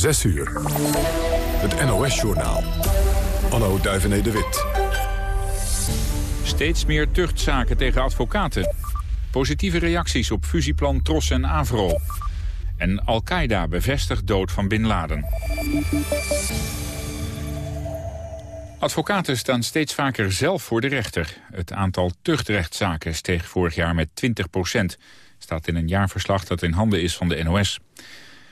6 uur. Het NOS-journaal. Anno Duivené de Wit. Steeds meer tuchtzaken tegen advocaten. Positieve reacties op fusieplan Tros en Avro. En Al-Qaeda bevestigt dood van Bin Laden. Advocaten staan steeds vaker zelf voor de rechter. Het aantal tuchtrechtszaken steeg vorig jaar met 20 procent. Staat in een jaarverslag dat in handen is van de NOS.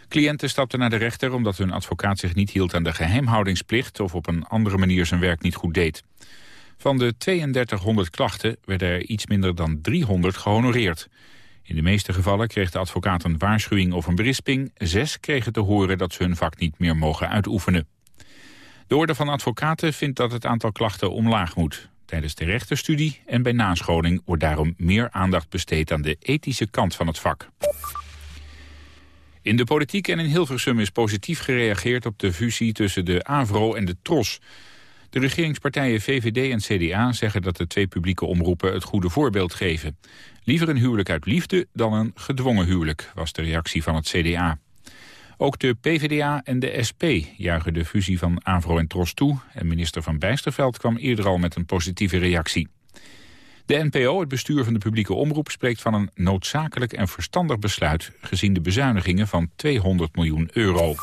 Cliënten stapten naar de rechter omdat hun advocaat zich niet hield aan de geheimhoudingsplicht... of op een andere manier zijn werk niet goed deed. Van de 3200 klachten werden er iets minder dan 300 gehonoreerd. In de meeste gevallen kreeg de advocaat een waarschuwing of een berisping. Zes kregen te horen dat ze hun vak niet meer mogen uitoefenen. De Orde van Advocaten vindt dat het aantal klachten omlaag moet. Tijdens de rechterstudie en bij nascholing wordt daarom meer aandacht besteed aan de ethische kant van het vak. In de politiek en in Hilversum is positief gereageerd op de fusie tussen de AVRO en de TROS. De regeringspartijen VVD en CDA zeggen dat de twee publieke omroepen het goede voorbeeld geven. Liever een huwelijk uit liefde dan een gedwongen huwelijk, was de reactie van het CDA. Ook de PvdA en de SP juichen de fusie van AVRO en TROS toe... en minister Van Bijsterveld kwam eerder al met een positieve reactie. De NPO, het bestuur van de publieke omroep, spreekt van een noodzakelijk en verstandig besluit... gezien de bezuinigingen van 200 miljoen euro.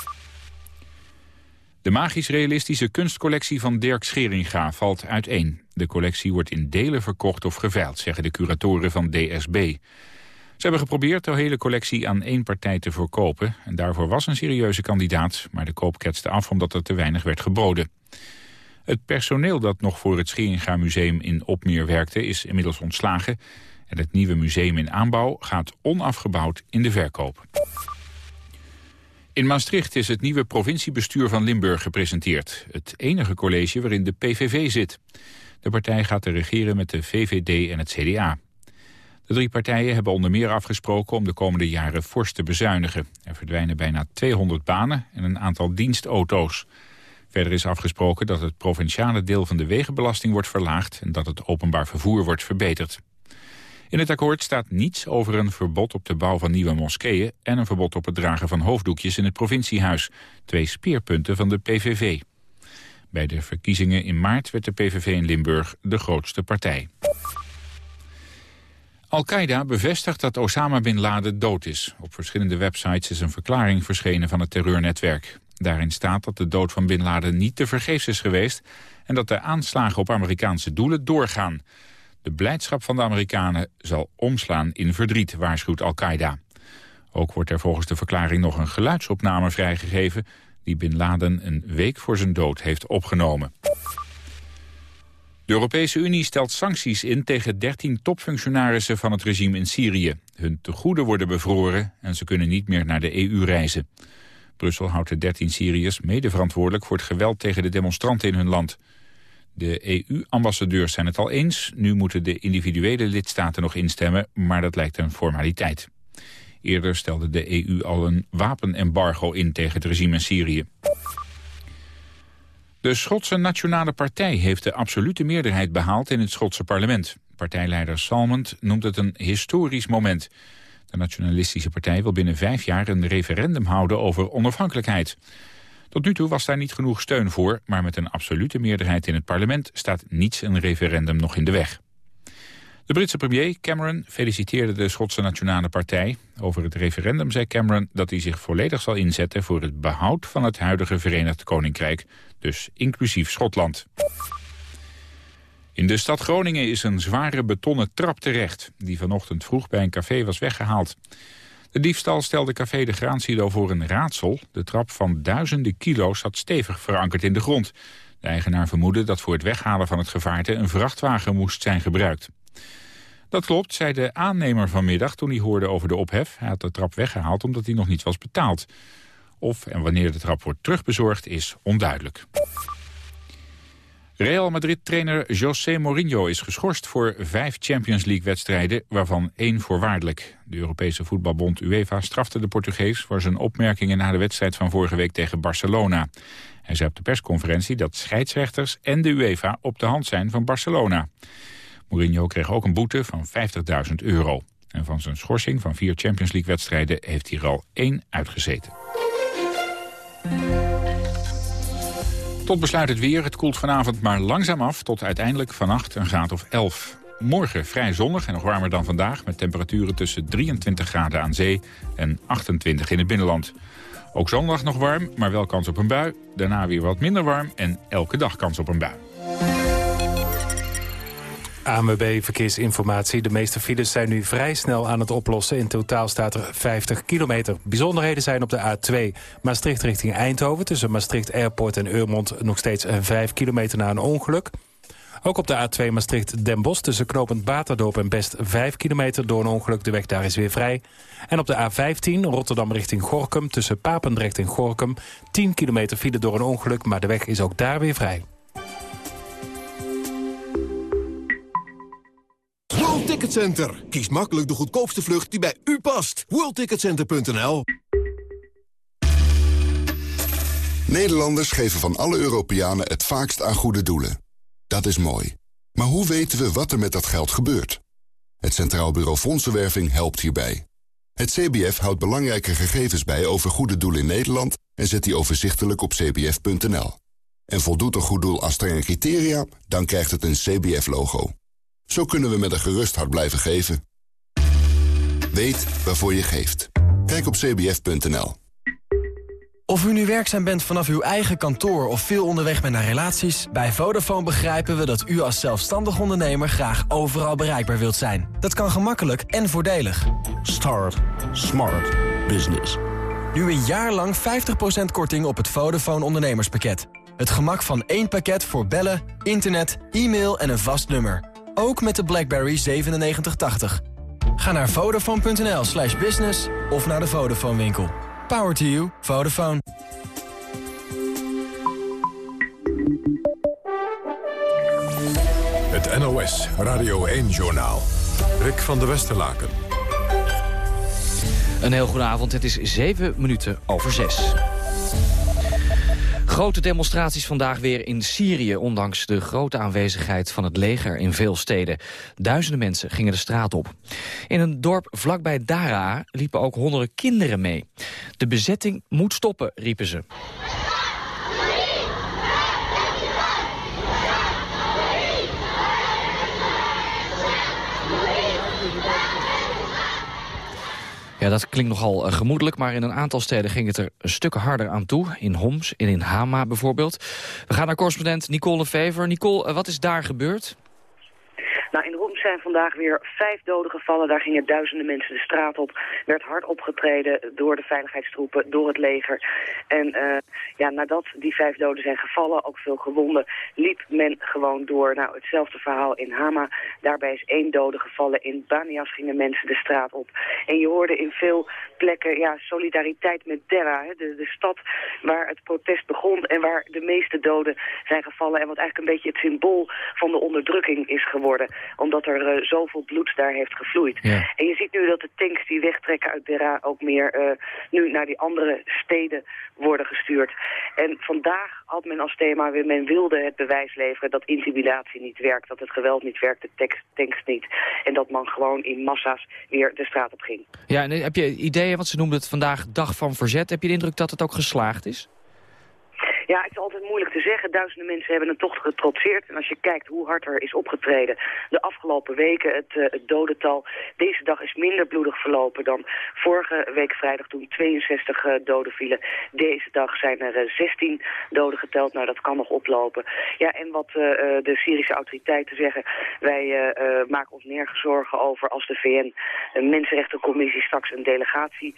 De magisch-realistische kunstcollectie van Dirk Scheringa valt uiteen. De collectie wordt in delen verkocht of geveild, zeggen de curatoren van DSB. Ze hebben geprobeerd de hele collectie aan één partij te verkopen. En daarvoor was een serieuze kandidaat, maar de koop ketste af omdat er te weinig werd geboden. Het personeel dat nog voor het Scheringa Museum in Opmeer werkte is inmiddels ontslagen. En het nieuwe museum in aanbouw gaat onafgebouwd in de verkoop. In Maastricht is het nieuwe provinciebestuur van Limburg gepresenteerd. Het enige college waarin de PVV zit. De partij gaat te regeren met de VVD en het CDA. De drie partijen hebben onder meer afgesproken om de komende jaren fors te bezuinigen. Er verdwijnen bijna 200 banen en een aantal dienstauto's. Verder is afgesproken dat het provinciale deel van de wegenbelasting wordt verlaagd... en dat het openbaar vervoer wordt verbeterd. In het akkoord staat niets over een verbod op de bouw van nieuwe moskeeën... en een verbod op het dragen van hoofddoekjes in het provinciehuis. Twee speerpunten van de PVV. Bij de verkiezingen in maart werd de PVV in Limburg de grootste partij. Al-Qaeda bevestigt dat Osama Bin Laden dood is. Op verschillende websites is een verklaring verschenen van het terreurnetwerk. Daarin staat dat de dood van Bin Laden niet te vergeefs is geweest... en dat de aanslagen op Amerikaanse doelen doorgaan. De blijdschap van de Amerikanen zal omslaan in verdriet, waarschuwt Al-Qaeda. Ook wordt er volgens de verklaring nog een geluidsopname vrijgegeven... die Bin Laden een week voor zijn dood heeft opgenomen. De Europese Unie stelt sancties in tegen 13 topfunctionarissen van het regime in Syrië. Hun tegoeden worden bevroren en ze kunnen niet meer naar de EU reizen. Brussel houdt de 13 Syriërs mede verantwoordelijk voor het geweld tegen de demonstranten in hun land. De EU-ambassadeurs zijn het al eens. Nu moeten de individuele lidstaten nog instemmen, maar dat lijkt een formaliteit. Eerder stelde de EU al een wapenembargo in tegen het regime in Syrië. De Schotse Nationale Partij heeft de absolute meerderheid behaald in het Schotse parlement. Partijleider Salmond noemt het een historisch moment. De nationalistische partij wil binnen vijf jaar een referendum houden over onafhankelijkheid. Tot nu toe was daar niet genoeg steun voor, maar met een absolute meerderheid in het parlement staat niets een referendum nog in de weg. De Britse premier Cameron feliciteerde de Schotse Nationale Partij. Over het referendum zei Cameron dat hij zich volledig zal inzetten voor het behoud van het huidige Verenigd Koninkrijk, dus inclusief Schotland. In de stad Groningen is een zware betonnen trap terecht... die vanochtend vroeg bij een café was weggehaald. De diefstal stelde café de Graansilo voor een raadsel. De trap van duizenden kilo's zat stevig verankerd in de grond. De eigenaar vermoedde dat voor het weghalen van het gevaarte... een vrachtwagen moest zijn gebruikt. Dat klopt, zei de aannemer vanmiddag toen hij hoorde over de ophef. Hij had de trap weggehaald omdat hij nog niet was betaald. Of en wanneer de trap wordt terugbezorgd is onduidelijk. Real Madrid-trainer José Mourinho is geschorst voor vijf Champions League-wedstrijden, waarvan één voorwaardelijk. De Europese voetbalbond UEFA strafte de Portugees voor zijn opmerkingen na de wedstrijd van vorige week tegen Barcelona. Hij zei op de persconferentie dat scheidsrechters en de UEFA op de hand zijn van Barcelona. Mourinho kreeg ook een boete van 50.000 euro. En van zijn schorsing van vier Champions League-wedstrijden heeft hij er al één uitgezeten. Tot besluit het weer. Het koelt vanavond maar langzaam af tot uiteindelijk vannacht een graad of 11. Morgen vrij zonnig en nog warmer dan vandaag... met temperaturen tussen 23 graden aan zee en 28 in het binnenland. Ook zondag nog warm, maar wel kans op een bui. Daarna weer wat minder warm en elke dag kans op een bui. AMB Verkeersinformatie. De meeste files zijn nu vrij snel aan het oplossen. In totaal staat er 50 kilometer. Bijzonderheden zijn op de A2 Maastricht richting Eindhoven... tussen Maastricht Airport en Eurmond nog steeds 5 kilometer na een ongeluk. Ook op de A2 Maastricht-Den Bosch tussen knooppunt Baterdorp en Best 5 kilometer door een ongeluk. De weg daar is weer vrij. En op de A15 Rotterdam richting Gorkum tussen Papendrecht en Gorkum 10 kilometer file door een ongeluk, maar de weg is ook daar weer vrij. World Ticket Center. Kies makkelijk de goedkoopste vlucht die bij u past. WorldTicketCenter.nl Nederlanders geven van alle Europeanen het vaakst aan goede doelen. Dat is mooi. Maar hoe weten we wat er met dat geld gebeurt? Het Centraal Bureau Fondsenwerving helpt hierbij. Het CBF houdt belangrijke gegevens bij over goede doelen in Nederland... en zet die overzichtelijk op cbf.nl. En voldoet een goed doel aan strenge criteria, dan krijgt het een CBF-logo. Zo kunnen we met een gerust hart blijven geven. Weet waarvoor je geeft. Kijk op cbf.nl. Of u nu werkzaam bent vanaf uw eigen kantoor of veel onderweg bent naar relaties... bij Vodafone begrijpen we dat u als zelfstandig ondernemer graag overal bereikbaar wilt zijn. Dat kan gemakkelijk en voordelig. Start Smart Business. Nu een jaar lang 50% korting op het Vodafone ondernemerspakket. Het gemak van één pakket voor bellen, internet, e-mail en een vast nummer. Ook met de BlackBerry 9780. Ga naar vodafone.nl slash business of naar de Vodafone winkel. Power to you. Vodafone. Het NOS Radio 1-journaal. Rick van der Westerlaken. Een heel goede avond. Het is zeven minuten over zes. Grote demonstraties vandaag weer in Syrië... ondanks de grote aanwezigheid van het leger in veel steden. Duizenden mensen gingen de straat op. In een dorp vlakbij Daraa liepen ook honderden kinderen mee. De bezetting moet stoppen, riepen ze. Ja, dat klinkt nogal uh, gemoedelijk, maar in een aantal steden ging het er een stuk harder aan toe. In Homs en in Hama bijvoorbeeld. We gaan naar correspondent Nicole Fever. Nicole, uh, wat is daar gebeurd? Zijn vandaag weer vijf doden gevallen. Daar gingen duizenden mensen de straat op. Werd hard opgetreden door de veiligheidstroepen, door het leger. En uh, ja, nadat die vijf doden zijn gevallen, ook veel gewonden, liep men gewoon door. Nou, hetzelfde verhaal in Hama. Daarbij is één dode gevallen. In Banias gingen mensen de straat op. En je hoorde in veel plekken ja, solidariteit met Dera, hè, de, de stad waar het protest begon en waar de meeste doden zijn gevallen. En wat eigenlijk een beetje het symbool van de onderdrukking is geworden. Omdat er uh, zoveel bloed daar heeft gevloeid. Ja. En je ziet nu dat de tanks die wegtrekken uit Dera ook meer uh, nu naar die andere steden worden gestuurd. En vandaag had men als thema weer, men wilde het bewijs leveren dat intimidatie niet werkt, dat het geweld niet werkt, de tanks niet. En dat man gewoon in massa's weer de straat op ging. Ja, en heb je ideeën, want ze noemden het vandaag dag van verzet. Heb je de indruk dat het ook geslaagd is? Ja, het is altijd moeilijk te zeggen. Duizenden mensen hebben het toch getrotseerd. En als je kijkt hoe hard er is opgetreden de afgelopen weken, het, uh, het dodental. Deze dag is minder bloedig verlopen dan vorige week vrijdag toen 62 uh, doden vielen. Deze dag zijn er uh, 16 doden geteld. Nou, dat kan nog oplopen. Ja, en wat de Syrische autoriteiten zeggen, wij maken ons nergens zorgen over als de VN een Mensenrechtencommissie straks een delegatie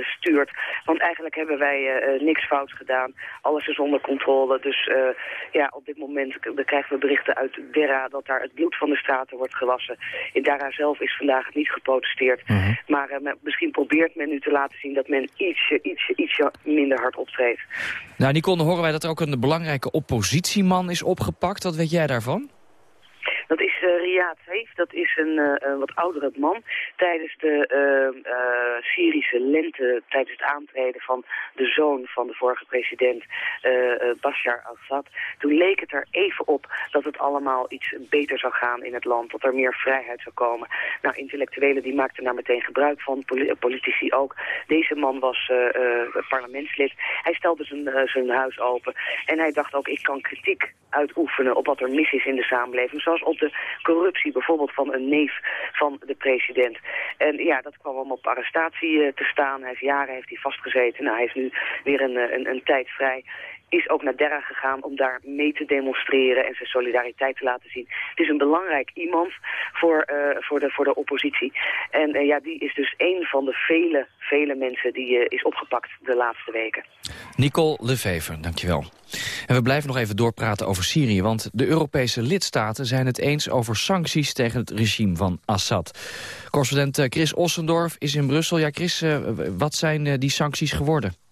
stuurt. Want eigenlijk hebben wij niks fouts gedaan. Alles is onder controle. Dus uh, ja, op dit moment krijgen we berichten uit Dera dat daar het bloed van de straten wordt gewassen. In Dara zelf is vandaag niet geprotesteerd. Mm -hmm. Maar uh, misschien probeert men nu te laten zien dat men ietsje, ietsje, ietsje minder hard optreedt. Nou, Nicole, horen wij dat er ook een belangrijke oppositieman is opgepakt. Wat weet jij daarvan? Dat uh, Riyad Seif, dat is een uh, wat oudere man. Tijdens de uh, Syrische lente, tijdens het aantreden van de zoon van de vorige president Bashar al-Assad... toen leek het er even op dat het allemaal iets beter zou gaan in het land. Dat er meer vrijheid zou komen. Nou, intellectuelen die maakten daar meteen gebruik van, politici ook. Deze man was parlementslid. Hij stelde zijn, zijn huis open en hij dacht ook, ik kan kritiek uitoefenen op wat er mis is in de samenleving. Zoals op de corruptie bijvoorbeeld van een neef van de president. En ja, dat kwam om op arrestatie eh, te staan. Hij heeft jaren heeft hij vastgezeten. Nou, hij heeft nu weer een, eh, een, een tijd vrij is ook naar Derra gegaan om daar mee te demonstreren en zijn solidariteit te laten zien. Het is een belangrijk iemand voor, uh, voor, de, voor de oppositie. En uh, ja, die is dus een van de vele, vele mensen die uh, is opgepakt de laatste weken. Nicole Levever, dankjewel. En we blijven nog even doorpraten over Syrië, want de Europese lidstaten zijn het eens over sancties tegen het regime van Assad. Correspondent Chris Ossendorf is in Brussel. Ja, Chris, wat zijn die sancties geworden?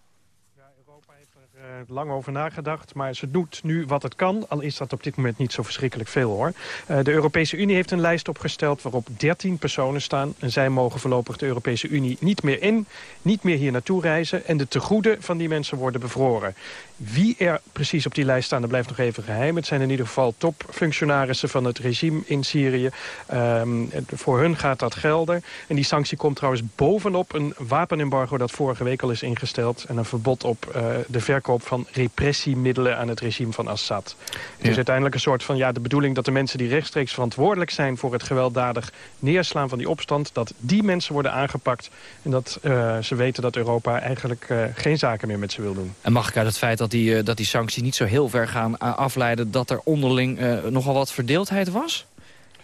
Lang over nagedacht. Maar ze doet nu wat het kan. Al is dat op dit moment niet zo verschrikkelijk veel hoor. Uh, de Europese Unie heeft een lijst opgesteld waarop 13 personen staan. En zij mogen voorlopig de Europese Unie niet meer in. Niet meer hier naartoe reizen. En de tegoeden van die mensen worden bevroren. Wie er precies op die lijst staan, dat blijft nog even geheim. Het zijn in ieder geval topfunctionarissen van het regime in Syrië. Um, voor hun gaat dat gelden. En die sanctie komt trouwens bovenop een wapenembargo... dat vorige week al is ingesteld. En een verbod op uh, de verkoop van repressiemiddelen aan het regime van Assad. Het is uiteindelijk een soort van ja, de bedoeling dat de mensen die rechtstreeks verantwoordelijk zijn... voor het gewelddadig neerslaan van die opstand... dat die mensen worden aangepakt. En dat uh, ze weten dat Europa eigenlijk uh, geen zaken meer met ze wil doen. En mag ik uit het feit dat die, uh, dat die sancties niet zo heel ver gaan afleiden... dat er onderling nogal wat verdeeldheid was?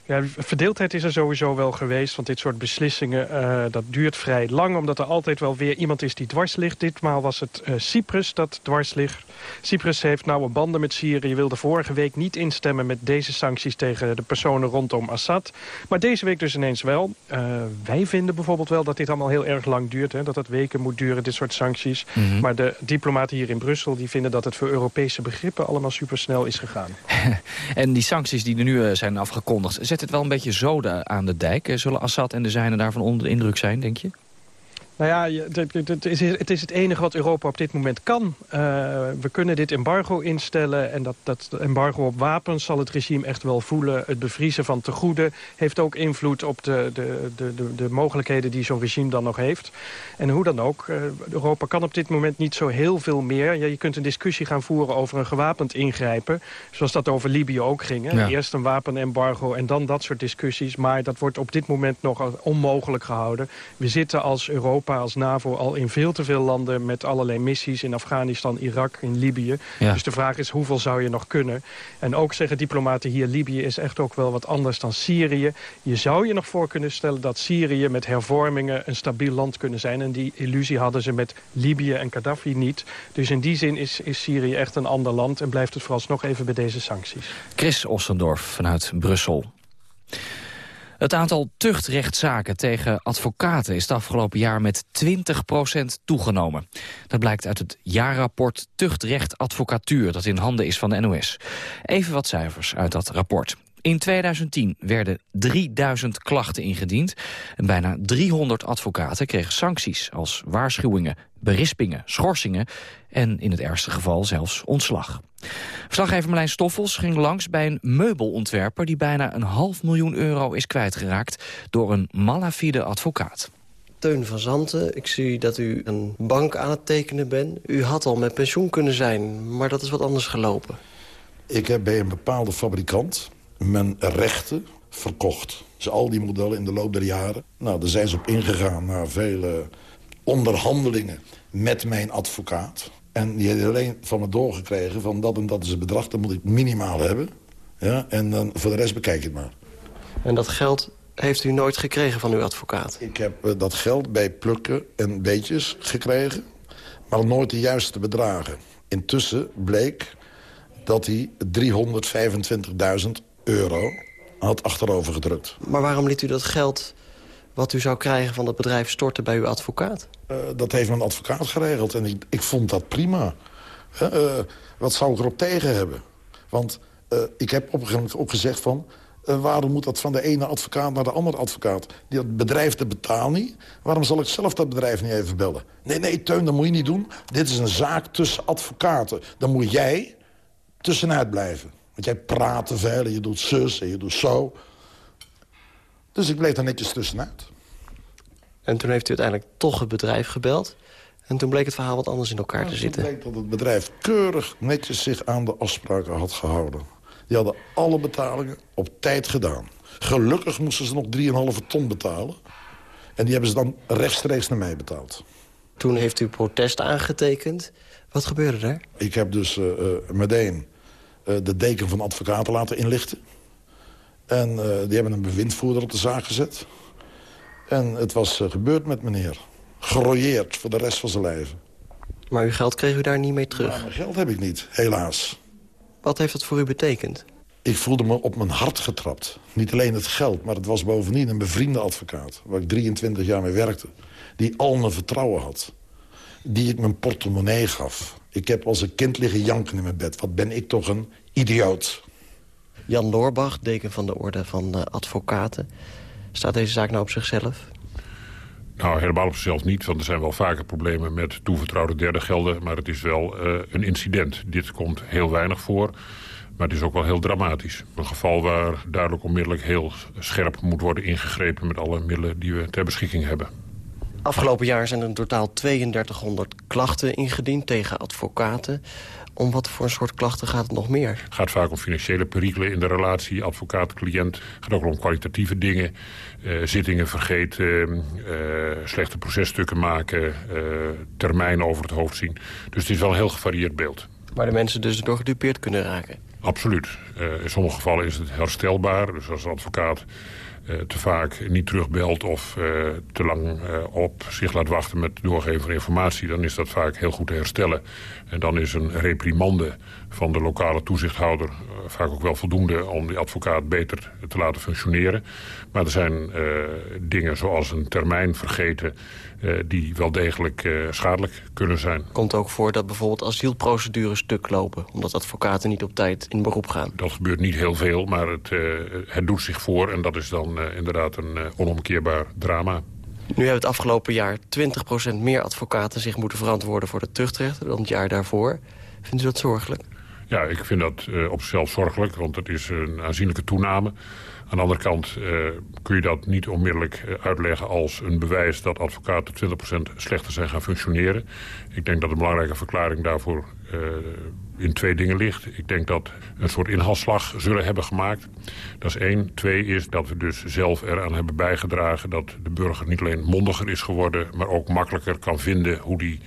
Ja, verdeeldheid is er sowieso wel geweest. Want dit soort beslissingen, uh, dat duurt vrij lang. Omdat er altijd wel weer iemand is die dwars ligt. Ditmaal was het uh, Cyprus dat dwars ligt. Cyprus heeft nauwe banden met Syrië. wilde vorige week niet instemmen met deze sancties tegen de personen rondom Assad. Maar deze week dus ineens wel. Uh, wij vinden bijvoorbeeld wel dat dit allemaal heel erg lang duurt. Hè, dat het weken moet duren, dit soort sancties. Mm -hmm. Maar de diplomaten hier in Brussel die vinden dat het voor Europese begrippen allemaal supersnel is gegaan. en die sancties die er nu zijn afgekondigd zet het wel een beetje zoden aan de dijk. Zullen Assad en de zijnen daarvan onder de indruk zijn, denk je? Nou ja, het is, het is het enige wat Europa op dit moment kan. Uh, we kunnen dit embargo instellen en dat, dat embargo op wapens zal het regime echt wel voelen. Het bevriezen van tegoeden heeft ook invloed op de, de, de, de, de mogelijkheden die zo'n regime dan nog heeft. En hoe dan ook, uh, Europa kan op dit moment niet zo heel veel meer. Ja, je kunt een discussie gaan voeren over een gewapend ingrijpen, zoals dat over Libië ook ging. Hè? Ja. Eerst een wapenembargo en dan dat soort discussies. Maar dat wordt op dit moment nog onmogelijk gehouden. We zitten als Europa als NAVO al in veel te veel landen... met allerlei missies in Afghanistan, Irak, in Libië. Ja. Dus de vraag is hoeveel zou je nog kunnen? En ook zeggen diplomaten hier, Libië is echt ook wel wat anders dan Syrië. Je zou je nog voor kunnen stellen dat Syrië met hervormingen... een stabiel land kunnen zijn. En die illusie hadden ze met Libië en Gaddafi niet. Dus in die zin is, is Syrië echt een ander land... en blijft het vooralsnog even bij deze sancties. Chris Ossendorf vanuit Brussel. Het aantal tuchtrechtszaken tegen advocaten is het afgelopen jaar met 20% toegenomen. Dat blijkt uit het jaarrapport Tuchtrecht Advocatuur dat in handen is van de NOS. Even wat cijfers uit dat rapport. In 2010 werden 3000 klachten ingediend. En bijna 300 advocaten kregen sancties als waarschuwingen, berispingen, schorsingen en in het ergste geval zelfs ontslag. Verslaggever Marlijn Stoffels ging langs bij een meubelontwerper... die bijna een half miljoen euro is kwijtgeraakt door een malafide advocaat. Teun van Zanten, ik zie dat u een bank aan het tekenen bent. U had al met pensioen kunnen zijn, maar dat is wat anders gelopen. Ik heb bij een bepaalde fabrikant mijn rechten verkocht. Dus al die modellen in de loop der jaren. Nou, daar zijn ze op ingegaan na vele onderhandelingen met mijn advocaat. En die heeft alleen van me doorgekregen van dat en dat is het bedrag, dat moet ik minimaal hebben. Ja, en dan voor de rest bekijk het maar. En dat geld heeft u nooit gekregen van uw advocaat? Ik heb uh, dat geld bij plukken en beetjes gekregen, maar nooit de juiste bedragen. Intussen bleek dat hij 325.000 euro had achterover gedrukt. Maar waarom liet u dat geld wat u zou krijgen van dat bedrijf storten bij uw advocaat? Uh, dat heeft mijn advocaat geregeld en ik, ik vond dat prima. Uh, wat zou ik erop tegen hebben? Want uh, ik heb op een gegeven moment ook gezegd van... Waarom moet dat van de ene advocaat naar de andere advocaat? Die dat bedrijf dat betaalt niet. Waarom zal ik zelf dat bedrijf niet even bellen? Nee, nee, Teun, dat moet je niet doen. Dit is een zaak tussen advocaten. Dan moet jij tussenuit blijven. Want jij praat te veel en je doet zus en je doet zo. Dus ik bleef er netjes tussenuit. En toen heeft u uiteindelijk toch het bedrijf gebeld. En toen bleek het verhaal wat anders in elkaar te zitten. Toen bleek dat het bedrijf keurig netjes zich aan de afspraken had gehouden. Die hadden alle betalingen op tijd gedaan. Gelukkig moesten ze nog 3,5 ton betalen. En die hebben ze dan rechtstreeks naar mij betaald. Toen heeft u protest aangetekend. Wat gebeurde er? Ik heb dus uh, meteen de deken van advocaten laten inlichten. En die hebben een bewindvoerder op de zaak gezet. En het was gebeurd met meneer. Gerooieerd voor de rest van zijn leven. Maar uw geld kreeg u daar niet mee terug? Maar mijn geld heb ik niet, helaas. Wat heeft dat voor u betekend? Ik voelde me op mijn hart getrapt. Niet alleen het geld, maar het was bovendien een bevriende advocaat... waar ik 23 jaar mee werkte. Die al mijn vertrouwen had. Die ik mijn portemonnee gaf. Ik heb als een kind liggen janken in mijn bed. Wat ben ik toch een idioot. Jan Loorbach, deken van de Orde van de Advocaten. Staat deze zaak nou op zichzelf? Nou, helemaal op zichzelf niet, want er zijn wel vaker problemen met toevertrouwde derde gelden. Maar het is wel uh, een incident. Dit komt heel weinig voor, maar het is ook wel heel dramatisch. Een geval waar duidelijk onmiddellijk heel scherp moet worden ingegrepen... met alle middelen die we ter beschikking hebben. Afgelopen jaar zijn er in totaal 3200 klachten ingediend tegen advocaten. Om wat voor een soort klachten gaat het nog meer? Het gaat vaak om financiële perikelen in de relatie advocaat-cliënt. Het gaat ook om kwalitatieve dingen. Uh, zittingen vergeten, uh, slechte processtukken maken, uh, termijnen over het hoofd zien. Dus het is wel een heel gevarieerd beeld. Waar de mensen dus door gedupeerd kunnen raken? Absoluut. in sommige gevallen is het herstelbaar. Dus als een advocaat te vaak niet terugbelt of uh, te lang uh, op zich laat wachten met doorgeven van informatie, dan is dat vaak heel goed te herstellen. En dan is een reprimande van de lokale toezichthouder vaak ook wel voldoende om die advocaat beter te laten functioneren. Maar er zijn dingen zoals een termijn vergeten die wel degelijk schadelijk kunnen zijn. Komt ook voor dat bijvoorbeeld asielprocedures stuk lopen, omdat advocaten niet op tijd in beroep gaan? Dat gebeurt niet heel veel, maar het, het doet zich voor en dat is dan inderdaad een onomkeerbaar drama. Nu hebben het afgelopen jaar 20% meer advocaten zich moeten verantwoorden voor de terugtrechter dan het jaar daarvoor. Vindt u dat zorgelijk? Ja, ik vind dat uh, op zichzelf zorgelijk, want het is een aanzienlijke toename. Aan de andere kant uh, kun je dat niet onmiddellijk uitleggen als een bewijs dat advocaten 20% slechter zijn gaan functioneren. Ik denk dat een belangrijke verklaring daarvoor in twee dingen ligt. Ik denk dat een soort inhaalslag zullen hebben gemaakt. Dat is één. Twee is dat we dus zelf eraan hebben bijgedragen... dat de burger niet alleen mondiger is geworden... maar ook makkelijker kan vinden hoe die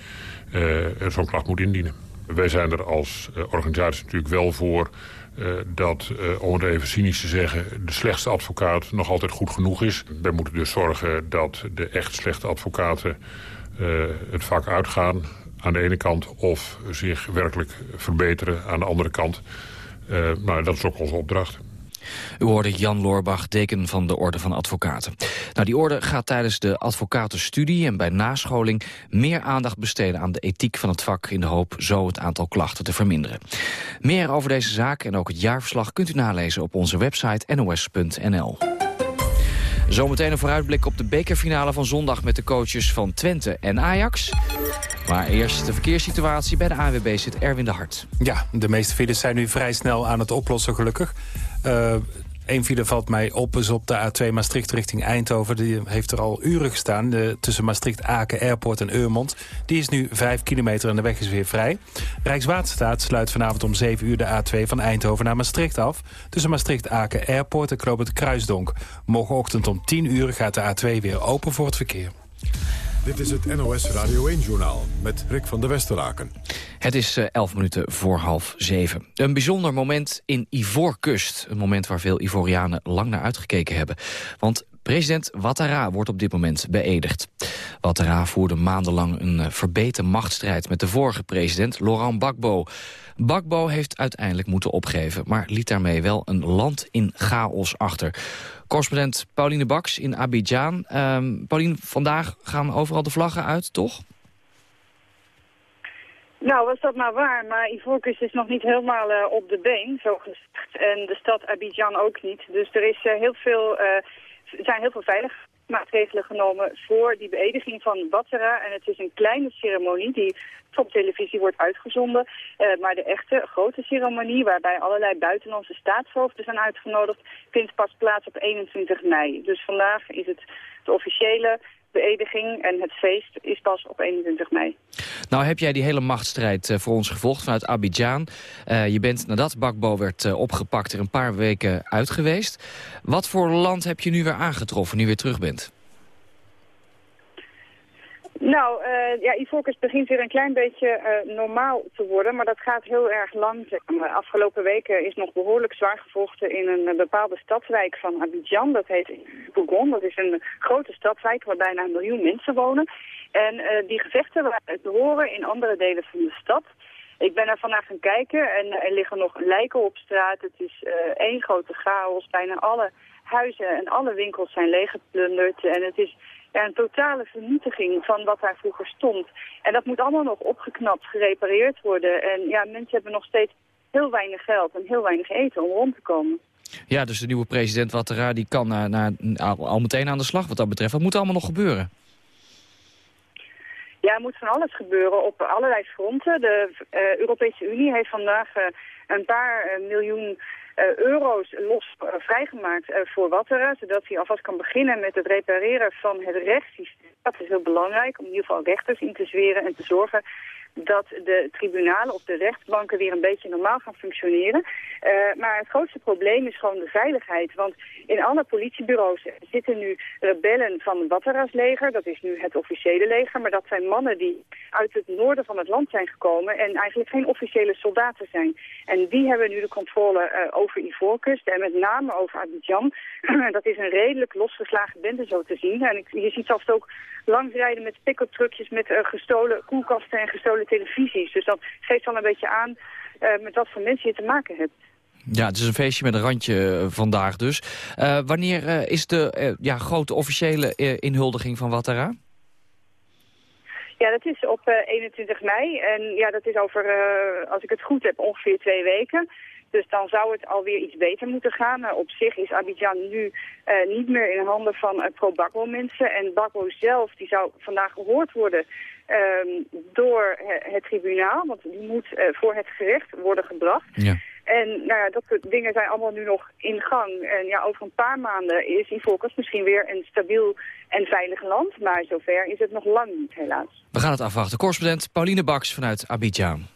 zo'n klacht moet indienen. Wij zijn er als uh, organisatie natuurlijk wel voor... Uh, dat, uh, om het even cynisch te zeggen, de slechtste advocaat nog altijd goed genoeg is. Wij moeten dus zorgen dat de echt slechte advocaten het vak uitgaan aan de ene kant of zich werkelijk verbeteren aan de andere kant. Uh, nou, dat is ook onze opdracht. U hoorde Jan Loorbach, deken van de Orde van Advocaten. Nou, die orde gaat tijdens de advocatenstudie en bij nascholing... meer aandacht besteden aan de ethiek van het vak... in de hoop zo het aantal klachten te verminderen. Meer over deze zaak en ook het jaarverslag kunt u nalezen op onze website nos.nl. Zometeen een vooruitblik op de bekerfinale van zondag... met de coaches van Twente en Ajax. Maar eerst de verkeerssituatie. Bij de ANWB zit Erwin de Hart. Ja, de meeste files zijn nu vrij snel aan het oplossen, gelukkig. Eén file valt mij op, is op de A2 Maastricht richting Eindhoven. Die heeft er al uren gestaan, de, tussen Maastricht, Aken, Airport en Eurmond. Die is nu 5 kilometer en de weg is weer vrij. Rijkswaterstaat sluit vanavond om 7 uur de A2 van Eindhoven naar Maastricht af. Tussen Maastricht, Aken, Airport en Knoop Kruisdonk. Morgenochtend om 10 uur gaat de A2 weer open voor het verkeer. Dit is het NOS Radio 1-journaal met Rick van der Westeraken. Het is 11 uh, minuten voor half zeven. Een bijzonder moment in Ivoorkust. Een moment waar veel Ivorianen lang naar uitgekeken hebben. Want President Ouattara wordt op dit moment beëdigd. Ouattara voerde maandenlang een uh, verbeten machtsstrijd met de vorige president, Laurent Gbagbo. Gbagbo heeft uiteindelijk moeten opgeven, maar liet daarmee wel een land in chaos achter. Correspondent Pauline Baks in Abidjan. Um, Pauline, vandaag gaan overal de vlaggen uit, toch? Nou, was dat maar waar, maar Ivoorkust is nog niet helemaal uh, op de been, zo gezegd. En de stad Abidjan ook niet. Dus er is, uh, heel veel, uh, zijn heel veel veiligheidsmaatregelen genomen voor die beëdiging van Wattera. En het is een kleine ceremonie die op televisie wordt uitgezonden. maar de echte grote ceremonie, waarbij allerlei buitenlandse staatshoofden zijn uitgenodigd, vindt pas plaats op 21 mei. Dus vandaag is het de officiële en het feest is pas op 21 mei. Nou heb jij die hele machtsstrijd eh, voor ons gevolgd vanuit Abidjan. Uh, je bent nadat Bakbo werd uh, opgepakt er een paar weken uit geweest. Wat voor land heb je nu weer aangetroffen, nu weer terug bent? Nou, uh, ja, Ivoorkust begint weer een klein beetje uh, normaal te worden, maar dat gaat heel erg langzaam. De afgelopen weken is nog behoorlijk zwaar gevochten in een bepaalde stadswijk van Abidjan. Dat heet Bougon. Dat is een grote stadswijk waar bijna een miljoen mensen wonen. En die gevechten waren te horen in andere delen van de stad. Ik ben er vandaag gaan kijken en er liggen nog lijken op straat. Het is één grote chaos. Bijna alle huizen en alle winkels zijn leeggeplunderd. En het is ja, een totale vernietiging van wat daar vroeger stond. En dat moet allemaal nog opgeknapt, gerepareerd worden. En ja, mensen hebben nog steeds heel weinig geld en heel weinig eten om rond te komen. Ja, dus de nieuwe president Ouattara die kan al meteen aan de slag wat dat betreft. Wat moet er allemaal nog gebeuren? Ja, er moet van alles gebeuren op allerlei fronten. De uh, Europese Unie heeft vandaag uh, een paar uh, miljoen euro's los uh, vrijgemaakt uh, voor Wattera, zodat hij alvast kan beginnen met het repareren van het rechtssysteem. Dat is heel belangrijk, om in ieder geval rechters in te zweren en te zorgen dat de tribunalen of de rechtbanken weer een beetje normaal gaan functioneren. Uh, maar het grootste probleem is gewoon de veiligheid. Want in alle politiebureaus zitten nu rebellen van het Wattara's leger. Dat is nu het officiële leger. Maar dat zijn mannen die uit het noorden van het land zijn gekomen... en eigenlijk geen officiële soldaten zijn. En die hebben nu de controle uh, over Ivoorkust en met name over Abidjan. dat is een redelijk losgeslagen bende zo te zien. En je ziet zelfs ook langsrijden met pick-up truckjes met uh, gestolen koelkasten en gestolen televisies. Dus dat geeft al een beetje aan uh, met wat voor mensen je te maken hebt. Ja, het is een feestje met een randje uh, vandaag dus. Uh, wanneer is de ja, grote officiële inhuldiging van Wattara? Ja, dat is op 21 mei. En ja, dat is over, als ik het goed heb, ongeveer twee weken. Dus dan zou het alweer iets beter moeten gaan. Op zich is Abidjan nu uh, niet meer in handen van uh, pro-Bakbo mensen. En Bakbo zelf die zou vandaag gehoord worden door het tribunaal. Want die moet voor het gerecht worden gebracht. Ja. En nou ja, dat soort dingen zijn allemaal nu nog in gang. En ja, over een paar maanden is Ivoorkust misschien weer een stabiel en veilig land. Maar zover is het nog lang niet, helaas. We gaan het afwachten. Correspondent Pauline Baks vanuit Abidjan.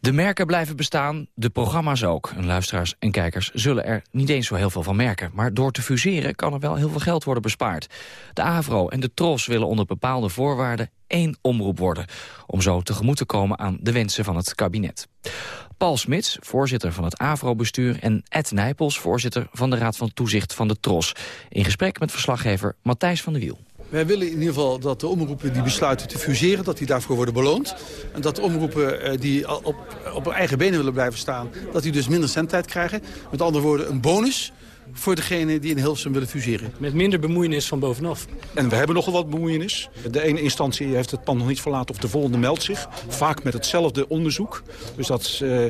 De merken blijven bestaan, de programma's ook. En luisteraars en kijkers zullen er niet eens zo heel veel van merken. Maar door te fuseren kan er wel heel veel geld worden bespaard. De AVRO en de TROS willen onder bepaalde voorwaarden één omroep worden. Om zo tegemoet te komen aan de wensen van het kabinet. Paul Smits, voorzitter van het AVRO-bestuur... en Ed Nijpels, voorzitter van de Raad van Toezicht van de TROS. In gesprek met verslaggever Matthijs van der Wiel. Wij willen in ieder geval dat de omroepen die besluiten te fuseren... dat die daarvoor worden beloond. En dat de omroepen eh, die op, op eigen benen willen blijven staan... dat die dus minder zendtijd krijgen. Met andere woorden, een bonus voor degene die in Hilversum willen fuseren. Met minder bemoeienis van bovenaf. En we hebben nogal wat bemoeienis. De ene instantie heeft het pand nog niet verlaten of de volgende meldt zich. Vaak met hetzelfde onderzoek. Dus dat uh,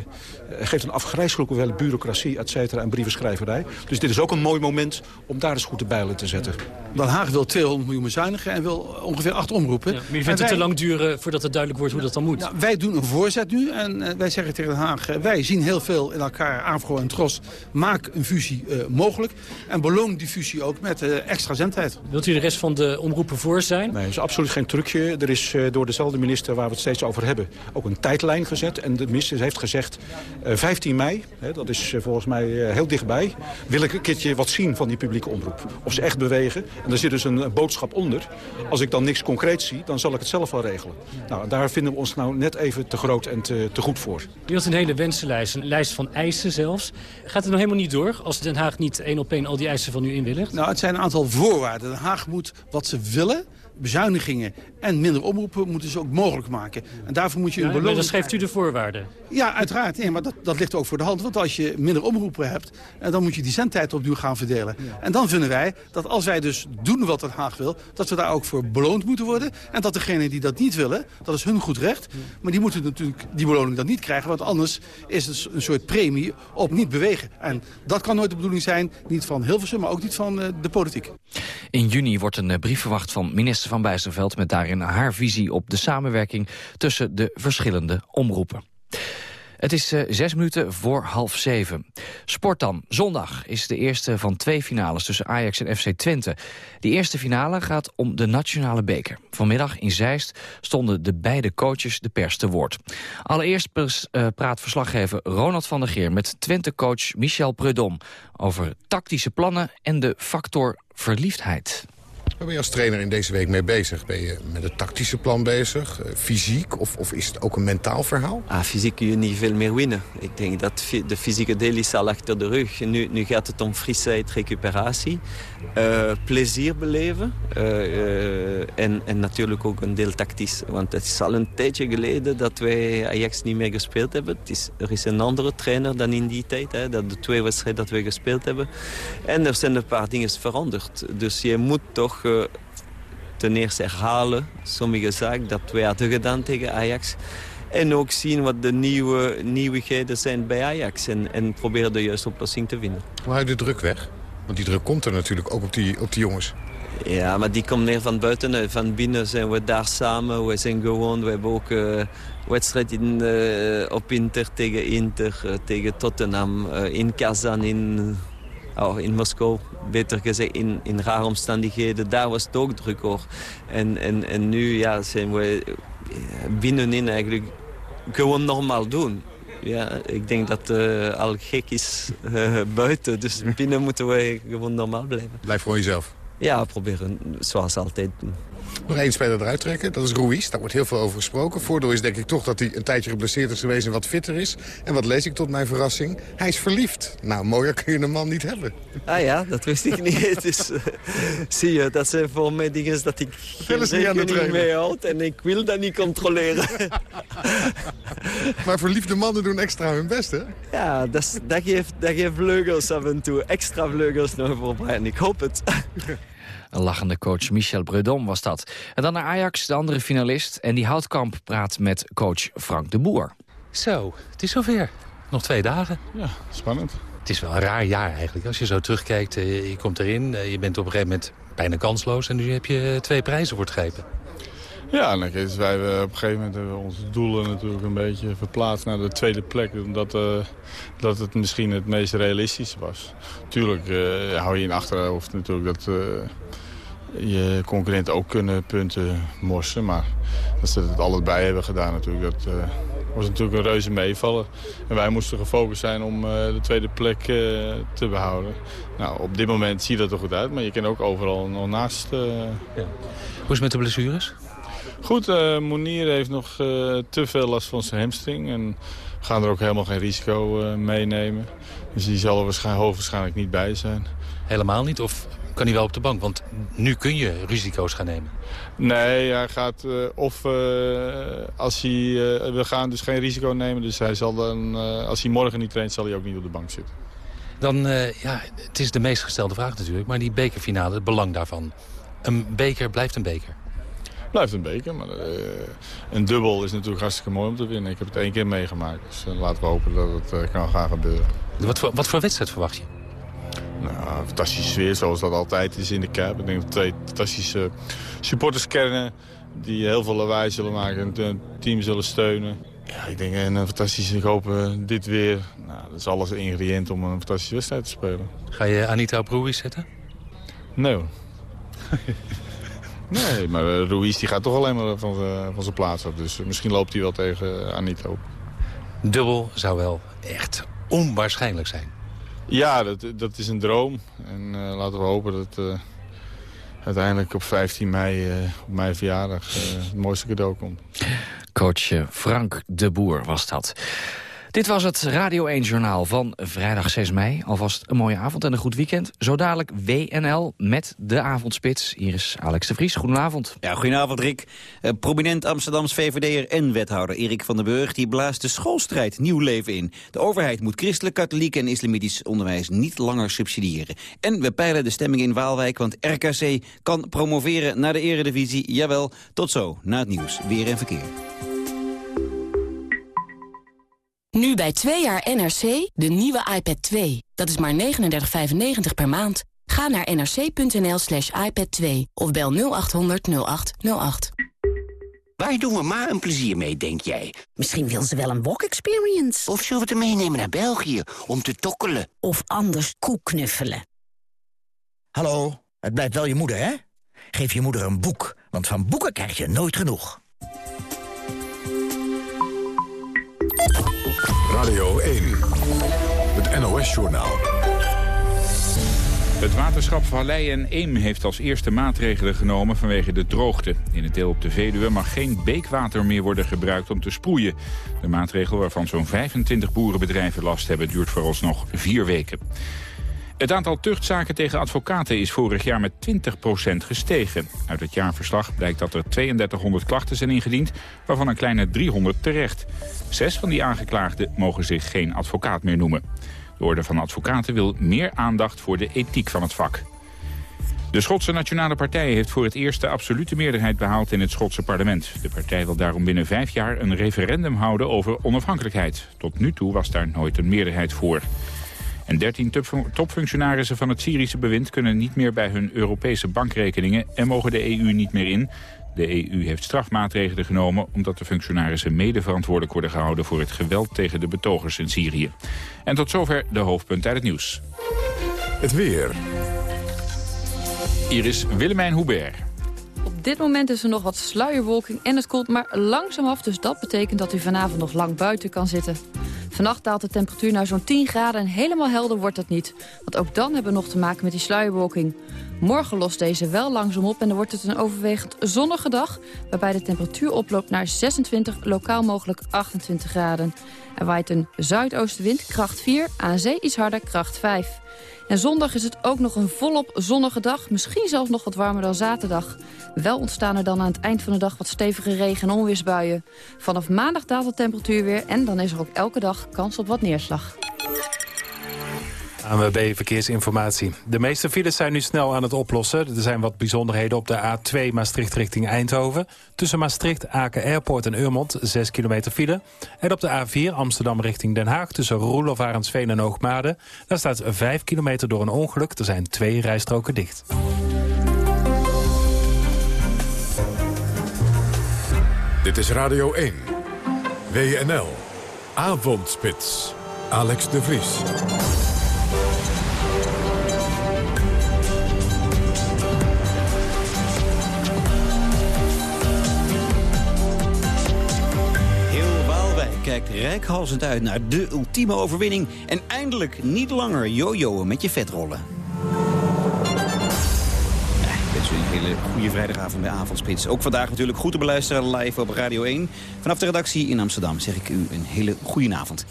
geeft een afgrijzelijke hoeveelheid bureaucratie, et cetera, en brievenschrijverij. Dus dit is ook een mooi moment om daar eens goed de bijlen te zetten. Den Haag wil 200 miljoen bezuinigen en wil ongeveer acht omroepen. Ja, maar je vindt het te lang duren voordat het duidelijk wordt hoe dat dan moet? Nou, wij doen een voorzet nu en uh, wij zeggen tegen Den Haag... Uh, wij zien heel veel in elkaar, AVRO en TROS. Maak een fusie mogelijk en beloon die fusie ook met extra zendtijd. Wilt u de rest van de omroepen voor zijn? Nee, dat is absoluut geen trucje. Er is door dezelfde minister waar we het steeds over hebben... ook een tijdlijn gezet en de minister heeft gezegd... 15 mei, hè, dat is volgens mij heel dichtbij... wil ik een keertje wat zien van die publieke omroep. Of ze echt bewegen. En er zit dus een boodschap onder. Als ik dan niks concreets zie, dan zal ik het zelf wel regelen. Nou, daar vinden we ons nou net even te groot en te, te goed voor. U had een hele wensenlijst, een lijst van eisen zelfs. Gaat het nog helemaal niet door als Den Haag niet één op één al die eisen van u inwilligt? Nou, het zijn een aantal voorwaarden. Den Haag moet wat ze willen bezuinigingen en minder omroepen moeten ze ook mogelijk maken. En daarvoor moet je een Ja, maar beloning... dan schrijft u de voorwaarden. Ja, uiteraard. Nee, maar dat, dat ligt ook voor de hand. Want als je minder omroepen hebt, en dan moet je die zendtijd opnieuw gaan verdelen. En dan vinden wij dat als wij dus doen wat Den Haag wil... dat we daar ook voor beloond moeten worden. En dat degenen die dat niet willen, dat is hun goed recht. Maar die moeten natuurlijk die beloning dan niet krijgen. Want anders is het een soort premie op niet bewegen. En dat kan nooit de bedoeling zijn. Niet van Hilversum, maar ook niet van eh, de politiek. In juni wordt een eh, brief verwacht van minister Van Bijsterveld... met daarin haar visie op de samenwerking tussen de verschillende omroepen. Het is uh, zes minuten voor half zeven. Sport dan. Zondag is de eerste van twee finales tussen Ajax en FC Twente. De eerste finale gaat om de nationale beker. Vanmiddag in Zeist stonden de beide coaches de pers te woord. Allereerst uh, praat verslaggever Ronald van der Geer... met Twente-coach Michel Prudhomme over tactische plannen en de factor verliefdheid. Ben je als trainer in deze week mee bezig? Ben je met het tactische plan bezig? Uh, fysiek? Of, of is het ook een mentaal verhaal? Ah, fysiek kun je niet veel meer winnen. Ik denk dat de fysieke deel is al achter de rug. Nu, nu gaat het om frisheid, recuperatie. Uh, plezier beleven. Uh, en, en natuurlijk ook een deel tactisch. Want het is al een tijdje geleden dat wij Ajax niet meer gespeeld hebben. Het is, er is een andere trainer dan in die tijd. Hè, dat de twee wedstrijden dat we gespeeld hebben. En er zijn een paar dingen veranderd. Dus je moet toch ten eerste herhalen sommige zaken dat wij hadden gedaan tegen Ajax. En ook zien wat de nieuwe nieuwigheden zijn bij Ajax. En, en proberen de juiste oplossing te vinden. Hoe hou je de druk weg? Want die druk komt er natuurlijk ook op die, op die jongens. Ja, maar die komt neer van buiten. Van binnen zijn we daar samen. We zijn gewoon, we hebben ook uh, wedstrijd in, uh, op Inter tegen Inter, uh, tegen Tottenham, in Kazan, in, oh, in Moskou. Beter gezegd, in, in rare omstandigheden. Daar was het ook druk hoor. En, en, en nu ja, zijn we binnenin eigenlijk gewoon normaal doen. Ja, ik denk dat het al gek is buiten. Dus binnen moeten we gewoon normaal blijven. Blijf voor jezelf. Ja, proberen zoals altijd. Nog één speler eruit trekken, dat is Ruiz. Daar wordt heel veel over gesproken. Voordeel is denk ik toch dat hij een tijdje geblesseerd is geweest en wat fitter is. En wat lees ik tot mijn verrassing? Hij is verliefd. Nou, mooier kun je een man niet hebben. Ah ja, dat wist ik niet. dus, uh, zie je, dat zijn voor mij dingen dat ik geen rekening mee houd. En ik wil dat niet controleren. maar verliefde mannen doen extra hun best, hè? Ja, dat, dat, geeft, dat geeft vleugels af en toe. Extra vleugels nog voor mij. En ik hoop het. Een lachende coach Michel Prudhomme was dat. En dan naar Ajax, de andere finalist. En die Houtkamp praat met coach Frank de Boer. Zo, het is zover. Nog twee dagen. Ja, spannend. Het is wel een raar jaar eigenlijk. Als je zo terugkijkt, je komt erin. Je bent op een gegeven moment bijna kansloos. En nu heb je twee prijzen voor het grepen. Ja, nou, dus wij hebben op een gegeven moment hebben we onze doelen natuurlijk een beetje verplaatst naar de tweede plek. Omdat uh, dat het misschien het meest realistisch was. Tuurlijk uh, hou je in achterhoofd natuurlijk dat uh, je concurrenten ook kunnen punten morsen. Maar dat ze het allebei hebben gedaan natuurlijk, dat was natuurlijk een reuze meevaller. En wij moesten gefocust zijn om de tweede plek te behouden. Nou, op dit moment ziet dat er goed uit, maar je kan ook overal nog naast... Ja. Hoe is het met de blessures? Goed, uh, Monier heeft nog uh, te veel last van zijn hamstring. En gaan er ook helemaal geen risico uh, meenemen. Dus die zal er waarschijnlijk, hoogwaarschijnlijk niet bij zijn. Helemaal niet? Of kan hij wel op de bank? Want nu kun je risico's gaan nemen. Nee, hij gaat of als hij... we gaan dus geen risico nemen. Dus hij zal dan, als hij morgen niet traint, zal hij ook niet op de bank zitten. Dan, ja, het is de meest gestelde vraag natuurlijk. Maar die bekerfinale, het belang daarvan. Een beker blijft een beker. Blijft een beker, maar uh, een dubbel is natuurlijk hartstikke mooi om te winnen. Ik heb het één keer meegemaakt, dus uh, laten we hopen dat het uh, kan gaan gebeuren. Wat voor, wat voor wedstrijd verwacht je? Nou, een fantastische sfeer, zoals dat altijd is in de Kuip. Ik denk dat twee fantastische supporterskernen die heel veel lawaai zullen maken en het team zullen steunen. Ja, ik denk een fantastische, ik hoop dit weer. Nou, dat is alles ingrediënt om een fantastische wedstrijd te spelen. Ga je Anita op Ruiz zetten? Nee hoor. Nee, maar uh, Ruiz die gaat toch alleen maar van, uh, van zijn plaats af. Dus misschien loopt hij wel tegen Anita op. Dubbel zou wel echt onwaarschijnlijk zijn. Ja, dat, dat is een droom. En laten we hopen dat uiteindelijk op 15 mei, op mijn verjaardag, het mooiste cadeau komt. Coach Frank de Boer was dat. Dit was het Radio 1 Journaal van vrijdag 6 mei. Alvast een mooie avond en een goed weekend. Zo dadelijk WNL met de avondspits. Hier is Alex de Vries. Goedenavond. Ja, goedenavond Rick. Uh, prominent Amsterdams VVD'er en wethouder Erik van den Burg... die blaast de schoolstrijd nieuw leven in. De overheid moet christelijk, katholiek en islamitisch onderwijs niet langer subsidiëren. En we peilen de stemming in Waalwijk, want RKC kan promoveren naar de eredivisie. Jawel, tot zo, na het nieuws. Weer en verkeer. Nu bij 2 jaar NRC de nieuwe iPad 2. Dat is maar 39,95 per maand. Ga naar nrc.nl slash iPad 2 of bel 0800 0808. Waar doen we ma een plezier mee, denk jij? Misschien wil ze wel een wok-experience. Of zullen we het meenemen naar België om te tokkelen? Of anders koeknuffelen. Hallo, het blijft wel je moeder, hè? Geef je moeder een boek, want van boeken krijg je nooit genoeg. Radio 1, het NOS-journaal. Het waterschap Vallei en Eem heeft als eerste maatregelen genomen vanwege de droogte. In het deel op de Veluwe mag geen beekwater meer worden gebruikt om te sproeien. De maatregel waarvan zo'n 25 boerenbedrijven last hebben duurt vooralsnog vier weken. Het aantal tuchtzaken tegen advocaten is vorig jaar met 20% gestegen. Uit het jaarverslag blijkt dat er 3200 klachten zijn ingediend, waarvan een kleine 300 terecht. Zes van die aangeklaagden mogen zich geen advocaat meer noemen. De Orde van Advocaten wil meer aandacht voor de ethiek van het vak. De Schotse Nationale Partij heeft voor het eerst de absolute meerderheid behaald in het Schotse parlement. De partij wil daarom binnen vijf jaar een referendum houden over onafhankelijkheid. Tot nu toe was daar nooit een meerderheid voor. En 13 topfunctionarissen van het Syrische bewind kunnen niet meer bij hun Europese bankrekeningen en mogen de EU niet meer in. De EU heeft strafmaatregelen genomen omdat de functionarissen mede verantwoordelijk worden gehouden voor het geweld tegen de betogers in Syrië. En tot zover de hoofdpunten uit het nieuws. Het weer. Hier is Willemijn Hubert. Op dit moment is er nog wat sluierwolking en het koelt maar langzaam af. Dus dat betekent dat u vanavond nog lang buiten kan zitten. Vannacht daalt de temperatuur naar zo'n 10 graden en helemaal helder wordt het niet. Want ook dan hebben we nog te maken met die sluierwolking. Morgen lost deze wel langzaam op en dan wordt het een overwegend zonnige dag... waarbij de temperatuur oploopt naar 26, lokaal mogelijk 28 graden. Er waait een zuidoostenwind, kracht 4, aan zee iets harder, kracht 5. En zondag is het ook nog een volop zonnige dag. Misschien zelfs nog wat warmer dan zaterdag. Wel ontstaan er dan aan het eind van de dag wat stevige regen- en onweersbuien. Vanaf maandag daalt de temperatuur weer en dan is er ook elke dag kans op wat neerslag. ANWB Verkeersinformatie. De meeste files zijn nu snel aan het oplossen. Er zijn wat bijzonderheden op de A2 Maastricht richting Eindhoven. Tussen Maastricht, Aken Airport en Urmond 6 kilometer file. En op de A4 Amsterdam richting Den Haag tussen Roelof, Arendsveen en Hoogmade. Daar staat 5 kilometer door een ongeluk. Er zijn twee rijstroken dicht. Dit is Radio 1. WNL. Avondspits. Alex de Vries. Kijkt rijkhalsend uit naar de ultieme overwinning... en eindelijk niet langer jojoen met je vetrollen. Ik wens een hele goede vrijdagavond bij Avondspits. Ook vandaag natuurlijk goed te beluisteren live op Radio 1. Vanaf de redactie in Amsterdam zeg ik u een hele goede avond.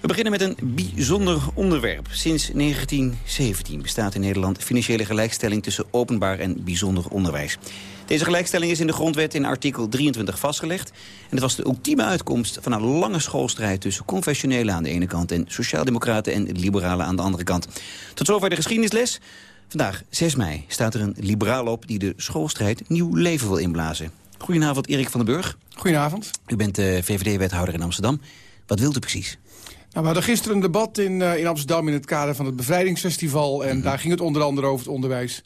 We beginnen met een bijzonder onderwerp. Sinds 1917 bestaat in Nederland financiële gelijkstelling tussen openbaar en bijzonder onderwijs. Deze gelijkstelling is in de grondwet in artikel 23 vastgelegd. En het was de ultieme uitkomst van een lange schoolstrijd tussen confessionelen aan de ene kant en sociaaldemocraten en liberalen aan de andere kant. Tot zover de geschiedenisles. Vandaag, 6 mei, staat er een liberaal op die de schoolstrijd nieuw leven wil inblazen. Goedenavond, Erik van den Burg. Goedenavond. U bent de VVD-wethouder in Amsterdam. Wat wilt u precies? Nou, we hadden gisteren een debat in, uh, in Amsterdam in het kader van het Bevrijdingsfestival. En daar ging het onder andere over het onderwijs.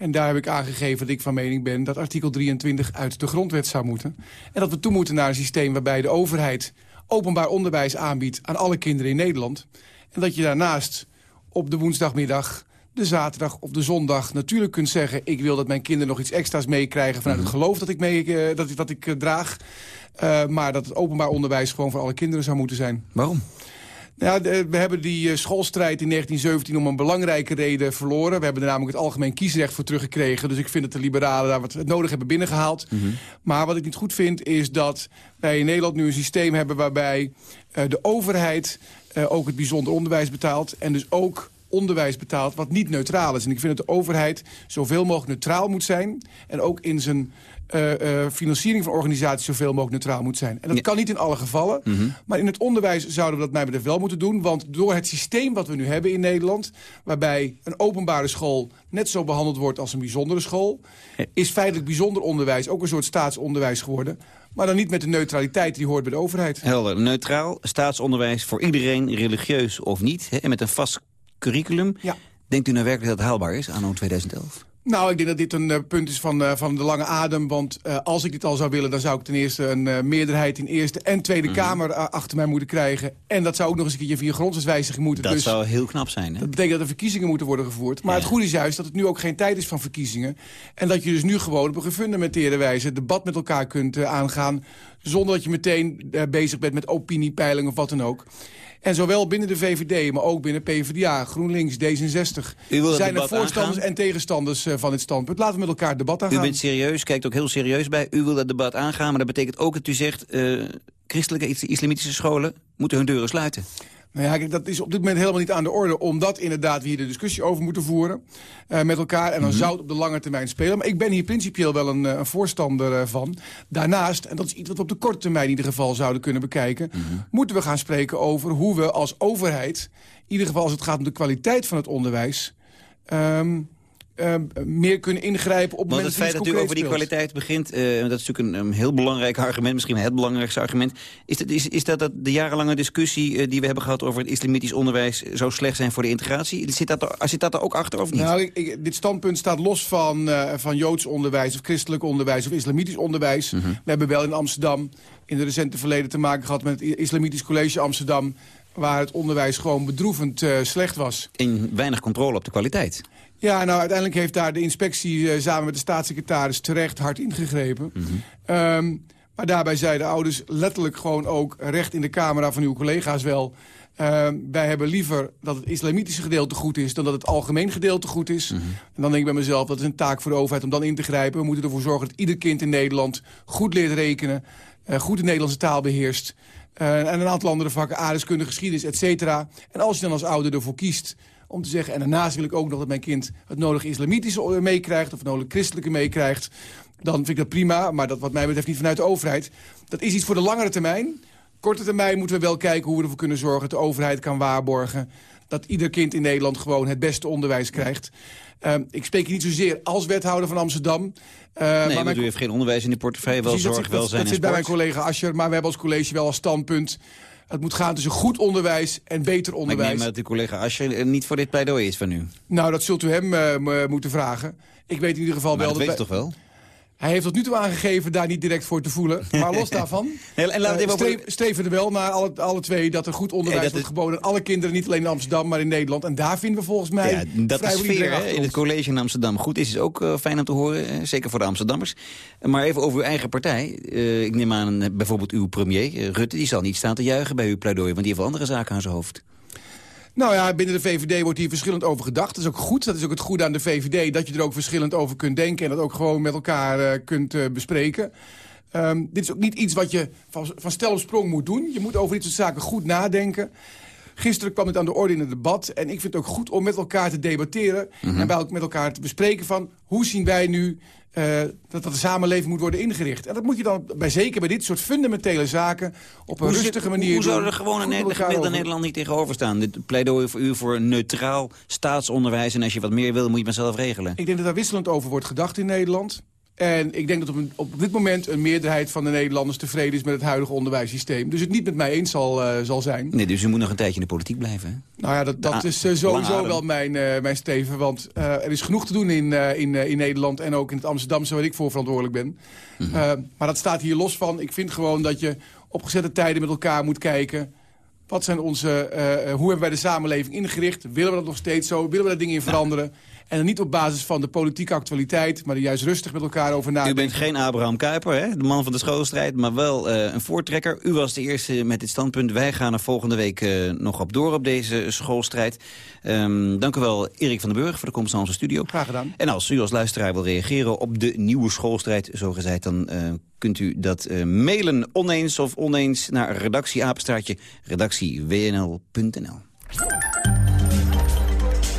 En daar heb ik aangegeven dat ik van mening ben dat artikel 23 uit de grondwet zou moeten. En dat we toe moeten naar een systeem waarbij de overheid openbaar onderwijs aanbiedt aan alle kinderen in Nederland. En dat je daarnaast op de woensdagmiddag, de zaterdag of de zondag natuurlijk kunt zeggen... ik wil dat mijn kinderen nog iets extra's meekrijgen vanuit het geloof dat ik, mee, uh, dat, dat ik uh, draag. Uh, maar dat het openbaar onderwijs gewoon voor alle kinderen zou moeten zijn. Waarom? Ja, we hebben die eh, schoolstrijd in 1917 om een belangrijke reden verloren. We hebben er namelijk het algemeen kiesrecht voor teruggekregen. Dus ik vind dat de liberalen daar wat het nodig hebben binnengehaald. Maar wat ik niet goed vind is dat wij in Nederland nu een systeem hebben... waarbij eh, de overheid eh, ook het bijzonder onderwijs betaalt... en dus ook onderwijs betaalt wat niet neutraal is. En ik vind dat de overheid zoveel mogelijk neutraal moet zijn... en ook in zijn eh, eh, financiering van organisaties zoveel mogelijk neutraal moet zijn. En dat kan niet in alle gevallen. Maar in het onderwijs zouden we dat mij betreft wel moeten doen. Want door het systeem wat we nu hebben in Nederland... waarbij een openbare school net zo behandeld wordt als een bijzondere school... is feitelijk bijzonder onderwijs ook een soort staatsonderwijs geworden. Maar dan niet met de neutraliteit die hoort bij de overheid. Helder, neutraal, staatsonderwijs voor iedereen, religieus of niet. Hè, en met een vast curriculum. Denkt u nou werkelijk dat het haalbaar is, anno 2011? Nou, ik denk dat dit een eh, punt is van, eh, van de lange adem. Want eh, als ik dit al zou willen, dan zou ik ten eerste een meerderheid in Eerste en Tweede Mhm. Kamer achter mij moeten krijgen. En dat zou ook nog eens een keertje via grondwetswijziging moeten. Dat dus zou heel knap zijn, hè? dat betekent dat er verkiezingen moeten worden gevoerd. Maar het goede is juist dat het nu ook geen tijd is van verkiezingen. En dat je dus nu gewoon op een gefundamenteerde wijze... het debat met elkaar kunt aangaan... zonder dat je meteen bezig bent met opiniepeilingen of wat dan ook. En zowel binnen de VVD, maar ook binnen PvdA, GroenLinks, D66... U wil dat zijn er voorstanders aangaan? en tegenstanders eh, van dit standpunt. Laten we met elkaar het debat U aangaan. bent serieus, kijkt ook heel serieus bij. U wil dat debat aangaan, maar dat betekent ook dat u zegt... eh, christelijke is- islamitische scholen moeten hun deuren sluiten. Nou ja, kijk, dat is op dit moment helemaal niet aan de orde... omdat inderdaad we hier de discussie over moeten voeren eh, met elkaar. En dan zou het op de lange termijn spelen. Maar ik ben hier principieel wel een, eh, een voorstander eh, van. Daarnaast, en dat is iets wat we op de korte termijn in ieder geval zouden kunnen bekijken... moeten we gaan spreken over hoe we als overheid... in ieder geval als het gaat om de kwaliteit van het onderwijs... ehm, ehm, meer kunnen ingrijpen op Want het feit dat u over die kwaliteit begint... eh, dat is natuurlijk een, een heel belangrijk argument, misschien het belangrijkste argument... is dat, is, is dat, dat de jarenlange discussie eh, die we hebben gehad... over het islamitisch onderwijs zo slecht zijn voor de integratie? Zit dat er, zit dat er ook achter of niet? Nou, ik, ik- dit standpunt staat los van, eh, van Joods onderwijs of christelijk onderwijs of islamitisch onderwijs. Mhm. We hebben wel in Amsterdam in de recente verleden te maken gehad met het Islamitisch College Amsterdam. Waar het onderwijs gewoon bedroevend eh, slecht was. In weinig controle op de kwaliteit. Ja, nou uiteindelijk heeft daar de inspectie eh, samen met de staatssecretaris terecht hard ingegrepen. Mhm. Ehm, maar daarbij zeiden ouders letterlijk gewoon ook recht in de camera van uw collega's wel... ehm, wij hebben liever dat het islamitische gedeelte goed is... dan dat het algemeen gedeelte goed is. Mhm. En dan denk ik bij mezelf, dat is een taak voor de overheid om dan in te grijpen. We moeten ervoor zorgen dat ieder kind in Nederland goed leert rekenen... eh, goed de Nederlandse taal beheerst... eh, en een aantal andere vakken, aardrijkskunde, geschiedenis, et cetera. En als je dan als ouder ervoor kiest om te zeggen... en daarnaast wil ik ook nog dat mijn kind het nodige islamitische meekrijgt... of het nodige christelijke meekrijgt... dan vind ik dat prima, maar dat wat mij betreft niet vanuit de overheid. Dat is iets voor de langere termijn. Korte termijn moeten we wel kijken hoe we ervoor kunnen zorgen... dat de overheid kan waarborgen dat ieder kind in Nederland... gewoon het beste onderwijs krijgt. Ehm, ik spreek hier niet zozeer als wethouder van Amsterdam... eh, nee, maar u heeft geen onderwijs in de portefeuille, wel Precies, dat zorg, dat, welzijn dat en zit bij mijn collega Ascher, maar we hebben als college wel als standpunt... het moet gaan tussen goed onderwijs en beter Maar ik onderwijs. neem dat uw collega Ascher eh, niet voor dit pleidooi is van u. Nou, dat zult u hem eh, moeten vragen. Ik weet in ieder geval Maar wel dat weet u wij- toch wel? Hij heeft tot nu toe aangegeven daar niet direct voor te voelen. Maar los daarvan, En- streef- streven er wel naar alle, alle twee... dat er goed onderwijs wordt geboden aan alle kinderen... niet alleen in Amsterdam, maar in Nederland. En daar vinden we volgens mij Ja, dat is sfeer hè, in het college in Amsterdam. Goed is, is ook eh, fijn om te horen, eh, zeker voor de Amsterdammers. Maar even over uw eigen partij. Ik neem aan, bijvoorbeeld uw premier, Rutte... die zal niet staan te juichen bij uw pleidooi... want die heeft wel andere zaken aan zijn hoofd. Nou ja, binnen de VVD wordt hier verschillend over gedacht. Dat is ook goed. Dat is ook het goede aan de VVD. Dat je er ook verschillend over kunt denken. En dat ook gewoon met elkaar eh, kunt eh, bespreken. Ehm, dit is ook niet iets wat je van, van stel op sprong moet doen. Je moet over dit soort zaken goed nadenken. Gisteren kwam het aan de orde in het debat. En ik vind het ook goed om met elkaar te debatteren. En bij ook met elkaar te bespreken van... hoe zien wij nu eh, dat, dat de samenleving moet worden ingericht. En dat moet je dan bij, zeker bij dit soort fundamentele zaken... op een Hoe zit- rustige manier Hoe zou doen. er gewoon een gemiddelde. Nederland niet tegenover staan? Dit pleidooi voor u voor een neutraal staatsonderwijs... en als je wat meer wil, moet je het maar zelf regelen. Ik denk dat daar wisselend over wordt gedacht in Nederland. En ik denk dat op, een- op dit moment een meerderheid van de Nederlanders tevreden is met het huidige onderwijssysteem. Dus het niet met mij eens zal, eh, zal zijn. Nee, dus u moet nog een tijdje in de politiek blijven. hè? Nou ja, dat, dat Ah, is eh, sowieso wel mijn, eh, mijn steven. Want er is genoeg te doen in, in, in Nederland en ook in het Amsterdamse waar ik voor verantwoordelijk ben. Mhm. Maar dat staat hier los van. Ik vind gewoon dat je op gezette tijden met elkaar moet kijken. Wat zijn onze, hoe hebben wij de samenleving ingericht? Willen we dat nog steeds zo? Willen we daar dingen in veranderen? En dan niet op basis van de politieke actualiteit... maar er juist rustig met elkaar over nadenken. U bent geen Abraham Kuyper, hè? de man van de schoolstrijd, maar wel uh, een voortrekker. U was de eerste met dit standpunt. Wij gaan er volgende week uh, nog op door op deze schoolstrijd. Um, dank u wel, Erik van den Burg, voor de komst naar onze studio. Graag gedaan. En als u als luisteraar wil reageren op de nieuwe schoolstrijd, zo gezegd... dan uh, kunt u dat mailen oneens of oneens naar redactieapenstaartje redactiewnl.nl.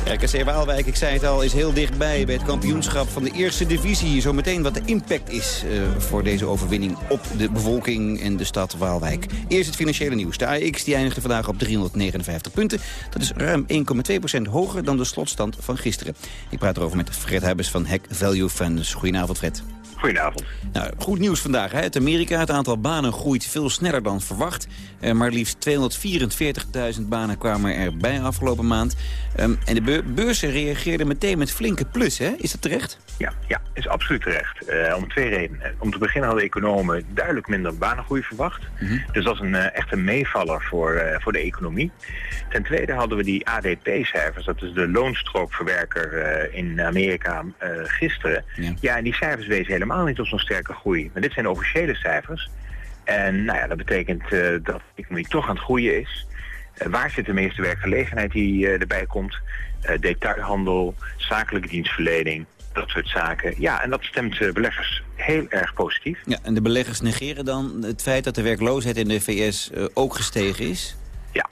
RKC Waalwijk, ik zei het al, is heel dichtbij bij het kampioenschap van de eerste divisie. Zometeen wat de impact is uh, voor deze overwinning op de bevolking en de stad Waalwijk. Eerst het financiële nieuws. De AX die eindigde vandaag op 359 punten. Dat is ruim 1,2% hoger dan de slotstand van gisteren. Ik praat erover met Fred Hebbers van Hack Value Funds. Goedenavond Fred. Goedenavond. Nou, goed nieuws vandaag. Hè? Uit Amerika, het aantal banen groeit veel sneller dan verwacht. Uh, maar liefst 244.000 banen kwamen erbij afgelopen maand. Um, en de be beurzen reageerden meteen met flinke plus, hè? Is dat terecht? Ja, ja is absoluut terecht. Uh, om twee redenen. Om te beginnen hadden economen duidelijk minder banengroei verwacht. Mm -hmm. Dus dat is een uh, echt een meevaller voor, voor de economie. Ten tweede hadden we die ADP-cijfers. Dat is de loonstrookverwerker in Amerika gisteren. Ja. ja, en die cijfers wezen helemaal niet op zo'n sterke groei. Maar dit zijn officiële cijfers. En nou ja, dat betekent uh, dat de economie toch aan het groeien is. Uh, waar zit de meeste werkgelegenheid die uh, erbij komt? detailhandel, zakelijke dienstverlening, dat soort zaken. Ja, en dat stemt beleggers heel erg positief. Ja, en de beleggers negeren dan het feit dat de werkloosheid in de VS ook gestegen is? Ja.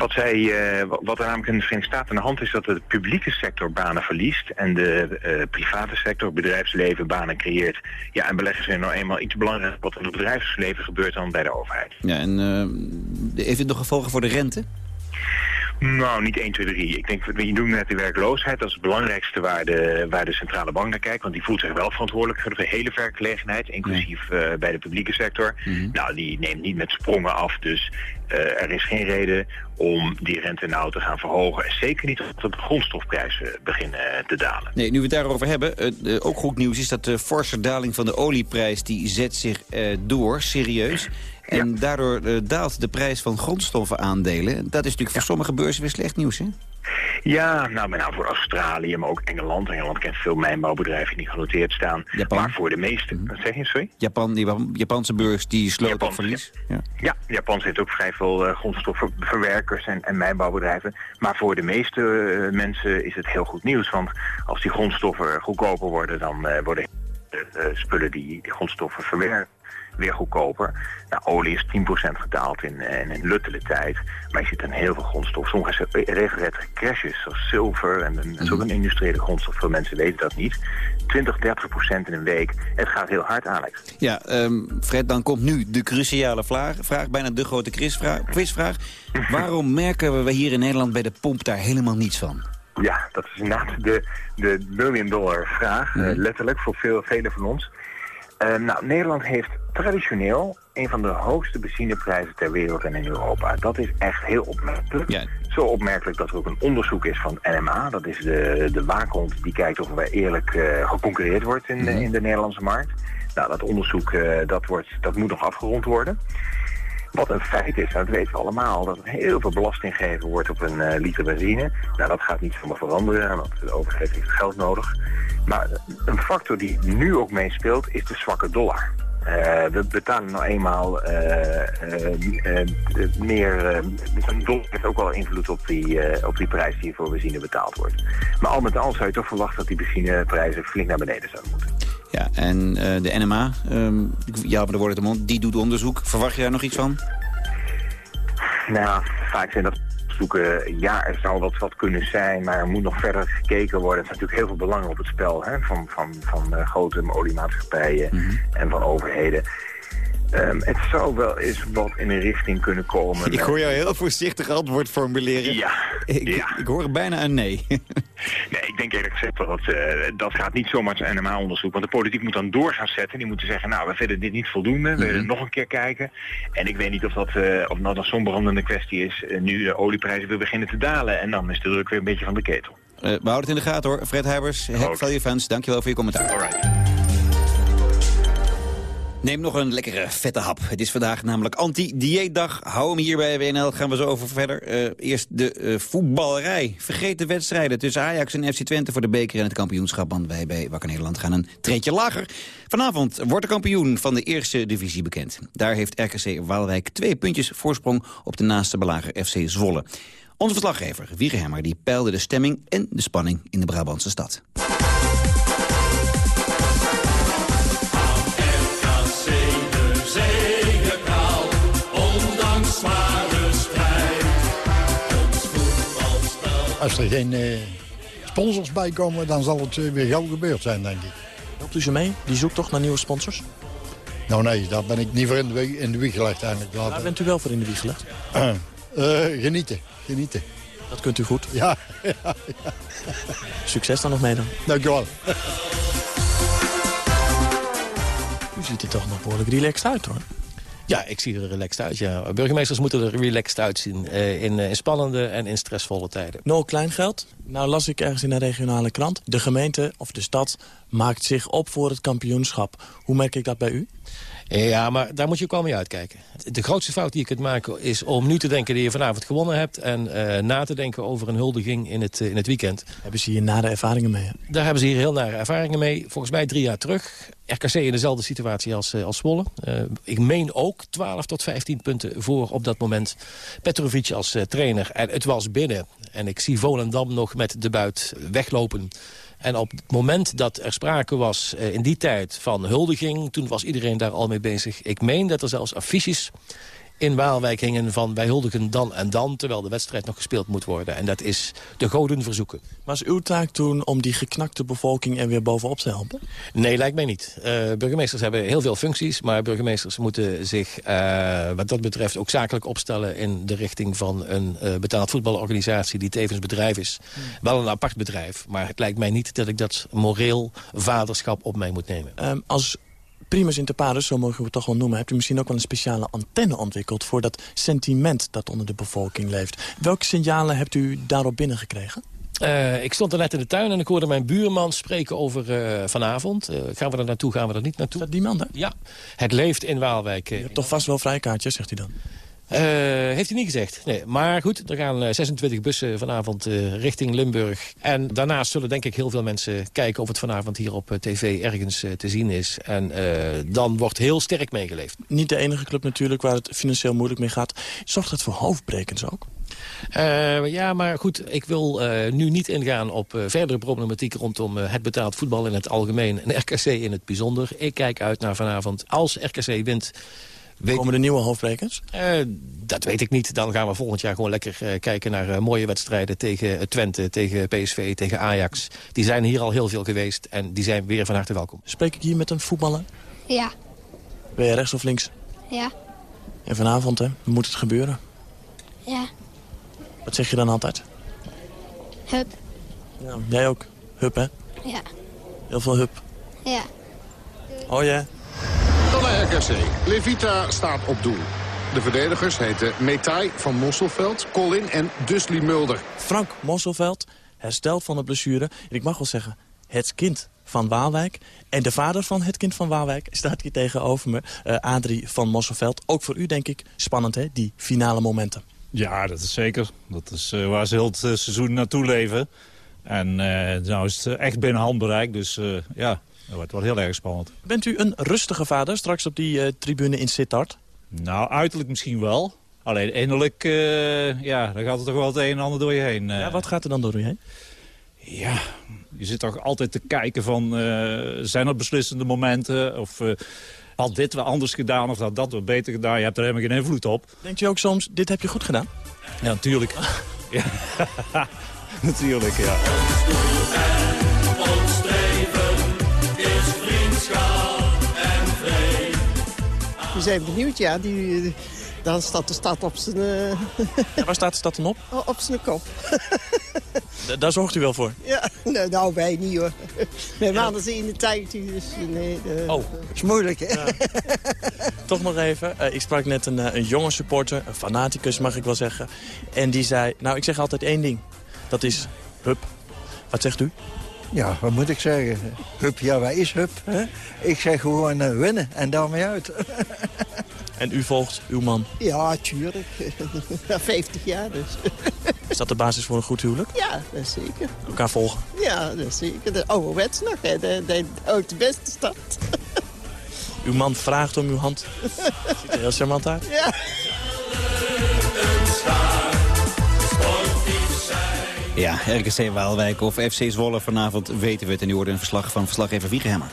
Wat, zij, uh, wat er namelijk in de Verenigde Staten aan de hand is dat de publieke sector banen verliest en de uh, private sector, bedrijfsleven, banen creëert. Ja, en beleggers zijn nou eenmaal iets belangrijker wat in het bedrijfsleven gebeurt dan bij de overheid. Ja, en heeft het nog gevolgen voor de rente? Nou, niet 1, 2, 3. Ik denk, je noemt net de werkloosheid. Dat is het belangrijkste waar de, waar de centrale bank naar kijkt. Want die voelt zich wel verantwoordelijk voor de hele werkgelegenheid. Inclusief uh, bij de publieke sector. Mm -hmm. Nou, die neemt niet met sprongen af. Dus uh, er is geen reden om die rente nou te gaan verhogen. En zeker niet dat de grondstofprijzen beginnen te dalen. Nee, nu we het daarover hebben. Uh, ook goed nieuws is dat de forse daling van de olieprijs... die zet zich door, serieus. En ja. daardoor uh, daalt de prijs van grondstoffenaandelen. Dat is natuurlijk voor sommige beurzen weer slecht nieuws, hè? Ja, nou met name voor Australië, maar ook Engeland. Engeland kent veel mijnbouwbedrijven die genoteerd staan. Japan. Maar voor de meeste... Mm -hmm. Zeg je, sorry? Japan, die Japanse beurs, die sloot Japan, op verlies. Ja. ja, Japan zit ook vrij veel uh, grondstoffenverwerkers en, en mijnbouwbedrijven. Maar voor de meeste uh, mensen is het heel goed nieuws. Want als die grondstoffen goedkoper worden, dan uh, worden spullen die die grondstoffen verwerken weer goedkoper. Nou, olie is 10% gedaald in, in een luttele tijd. Maar je ziet dan heel veel grondstof. Sommige regelrechte crashes, zoals zilver. En, en dat is ook een industriële grondstof. Veel mensen weten dat niet. 20, 30% in een week. Het gaat heel hard, Alex. Ja, um, Fred, dan komt nu de cruciale vraag. vraag bijna de grote quizvraag. quizvraag. Waarom merken we hier in Nederland bij de pomp daar helemaal niets van? Ja, dat is inderdaad de, de million dollar vraag. Mm. Uh, letterlijk voor veel, velen van ons. Uh, nou, Nederland heeft traditioneel een van de hoogste benzineprijzen ter wereld en in Europa. Dat is echt heel opmerkelijk. Ja. Zo opmerkelijk dat er ook een onderzoek is van NMA. Dat is de, de waakhond die kijkt of er eerlijk uh, geconcurreerd wordt in, mm -hmm. in de Nederlandse markt. Nou, dat onderzoek uh, dat wordt, dat moet nog afgerond worden. Wat een feit is, dat weten we allemaal, dat er heel veel belasting gegeven wordt op een uh, liter benzine. Nou, dat gaat niet zomaar veranderen, want de overheid heeft geld nodig. Maar een factor die nu ook meespeelt is de zwakke dollar. Uh, we betalen nou eenmaal uh, uh, meer... een dollar heeft ook wel invloed op die, op die prijs die voor benzine betaald wordt. Maar al met al zou je toch verwachten dat die benzineprijzen flink naar beneden zouden moeten. Ja, en de NMA, um, ja, maar de woorden de mond, die doet onderzoek. Verwacht je daar nog iets van? Nou, vaak zijn dat onderzoeken, ja, er zou wat, wat kunnen zijn, maar er moet nog verder gekeken worden. Er is natuurlijk heel veel belang op het spel hè, van, van, van uh, grote oliemaatschappijen mm -hmm. en van overheden. Um, het zou wel eens wat in een richting kunnen komen. Ik hoor jou heel voorzichtig antwoord formuleren. Ja. Ik, ja. ik hoor bijna een nee. nee, ik denk eerlijk gezegd dat uh, dat gaat niet zomaar het NMA-onderzoek. Want de politiek moet dan door gaan zetten. Die moeten zeggen, nou, we vinden dit niet voldoende. We willen mm -hmm. nog een keer kijken. En ik weet niet of dat, uh, of nou een zonbrandende kwestie is. Uh, nu de olieprijzen weer beginnen te dalen. En dan is de druk weer een beetje van de ketel. we houden het in de gaten hoor. Fred Heibers, Hack Value Fans, dankjewel voor je commentaar. Alright. Neem nog een lekkere vette hap. Het is vandaag namelijk anti-dieetdag. Hou hem hier bij WNL, gaan we zo over verder. Uh, eerst de uh, voetballerij. Vergeet de wedstrijden tussen Ajax en FC Twente voor de beker en het kampioenschap. Want wij bij Wakker Nederland gaan een treetje lager. Vanavond wordt de kampioen van de eerste divisie bekend. Daar heeft RKC Waalwijk twee puntjes voorsprong op de naaste belager FC Zwolle. Onze verslaggever, Wiegerhemmer, die peilde de stemming en de spanning in de Brabantse stad. Als er geen uh, sponsors bij komen, dan zal het uh, weer gauw gebeurd zijn, denk ik. Helpt u ze mee, die zoektocht naar nieuwe sponsors? Nou nee, daar ben ik niet voor in de, wieg, in de wieg gelegd eigenlijk. Waar bent u wel voor in de wieg gelegd? Uh, genieten, genieten. Dat kunt u goed? Ja. ja, ja. Succes dan nog mee dan. Dank u wel. U ziet er toch nog behoorlijk relaxed uit hoor. Ja, ik zie er relaxed uit, ja. Burgemeesters moeten er relaxed uitzien. Uh, in, uh, in spannende en in stressvolle tijden. Nul kleingeld. Nou las ik ergens in een regionale krant. De gemeente of de stad maakt zich op voor het kampioenschap. Hoe merk ik dat bij u? Ja, maar daar moet je ook wel mee uitkijken. De grootste fout die je kunt maken is om nu te denken dat je vanavond gewonnen hebt... en uh, na te denken over een huldiging in het, uh, in het weekend. Hebben ze hier nare ervaringen mee? Daar hebben ze hier heel nare ervaringen mee. Volgens mij drie jaar terug. RKC in dezelfde situatie als, uh, als Zwolle. ik meen ook 12 tot 15 punten voor op dat moment. Petrovic als trainer. En het was binnen. En ik zie Volendam nog met de buit weglopen... En op het moment dat er sprake was uh, in die tijd van huldiging... toen was iedereen daar al mee bezig. Ik meen dat er zelfs affiches in Waalwijk hingen van wij huldigen dan en dan... terwijl de wedstrijd nog gespeeld moet worden. En dat is de goden verzoeken. Was uw taak toen om die geknakte bevolking er weer bovenop te helpen? Nee, lijkt mij niet. Uh, burgemeesters hebben heel veel functies... maar burgemeesters moeten zich uh, wat dat betreft ook zakelijk opstellen... in de richting van een uh, betaald voetbalorganisatie die tevens bedrijf is. Hmm. Wel een apart bedrijf, maar het lijkt mij niet... dat ik dat moreel vaderschap op mij moet nemen. Um, als primus inter pares, zo mogen we het toch wel noemen... hebt u misschien ook wel een speciale antenne ontwikkeld... voor dat sentiment dat onder de bevolking leeft. Welke signalen hebt u daarop binnengekregen? Uh, ik stond er net in de tuin en ik hoorde mijn buurman spreken over uh, vanavond. Uh, gaan we er naartoe, gaan we er niet naartoe? Is dat die man, hè? Ja, het leeft in Waalwijk. Je hebt toch vast wel vrijkaartjes, zegt hij dan? Uh, heeft hij niet gezegd. Nee, maar goed, er gaan uh, 26 bussen vanavond uh, richting Limburg. En daarnaast zullen denk ik heel veel mensen kijken... of het vanavond hier op tv ergens te zien is. En dan wordt heel sterk meegeleefd. Niet de enige club natuurlijk waar het financieel moeilijk mee gaat. Zorgt dat voor hoofdbrekens ook? Uh, ja, maar goed, ik wil uh, nu niet ingaan op uh, verdere problematiek... rondom het betaald voetbal in het algemeen en RKC in het bijzonder. Ik kijk uit naar vanavond. Als RKC wint... Weet... Komen de nieuwe hoofdbrekers? dat weet ik niet. Dan gaan we volgend jaar gewoon lekker kijken naar mooie wedstrijden... tegen Twente, tegen PSV, tegen Ajax. Die zijn hier al heel veel geweest en die zijn weer van harte welkom. Spreek ik hier met een voetballer? Ja. Ben je rechts of links? Ja. En vanavond, hè? Moet het gebeuren? Ja. Wat zeg je dan altijd? Hup. Ja, jij ook? Hup, hè? Ja. Heel veel hup. Ja. Oh ja. RKC. Levita staat op doel. De verdedigers heten Metai van Mosselveld, Colin en Dusli Mulder. Frank Mosselveld herstelt van de blessure. En ik mag wel zeggen, het kind van Waalwijk. En de vader van het kind van Waalwijk staat hier tegenover me. Uh, Adrie van Mosselveld. Ook voor u denk ik spannend hè, die finale momenten. Ja, dat is zeker. Dat is uh, waar ze heel het uh, seizoen naartoe leven. En uh, nou is het echt binnen handbereik, dus ja, dat wordt wel heel erg spannend. Bent u een rustige vader straks op die tribune in Sittard? Nou, uiterlijk misschien wel. Alleen innerlijk, ja, dan gaat er toch wel het een en ander door je heen. Ja, wat gaat er dan door je heen? Ja, je zit toch altijd te kijken van, zijn er beslissende momenten? Of had dit wel anders gedaan of had dat wel beter gedaan. Je hebt er helemaal geen invloed op. Denkt u ook soms, dit heb je goed gedaan? Ja, natuurlijk. ja. natuurlijk, ja. We zijn benieuwd, ja. Die, dan staat de stad op zijn... Uh... Ja, waar staat de stad dan op? Op zijn kop. Daar zorgt u wel voor? Ja, nou, nou wij niet hoor. Mijn ja. mannen in de tijd, dus nee, de, oh. is moeilijk hè. Ja. Toch nog even, uh, ik sprak net een, uh, een jonge supporter, een fanaticus mag ik wel zeggen. En die zei, nou ik zeg altijd één ding. Dat is, hup. Wat zegt u? Ja, wat moet ik zeggen? Hup, ja, wij is hup. Hè? Ik zeg gewoon eh, winnen en daarmee uit. En u volgt uw man. Ja, tuurlijk. 50 jaar dus. Is dat de basis voor een goed huwelijk? Ja, dat zeker. Elkaar volgen. Ja, dat zeker. De ouderwets nog, hè. De, de, de, de beste stad. Uw man vraagt om uw hand. Ziet er heel charmant uit. Ja. Ja, RKC Waalwijk of FC Zwolle vanavond weten we het. En nu wordt een verslag van verslaggever Wiegenhemmer.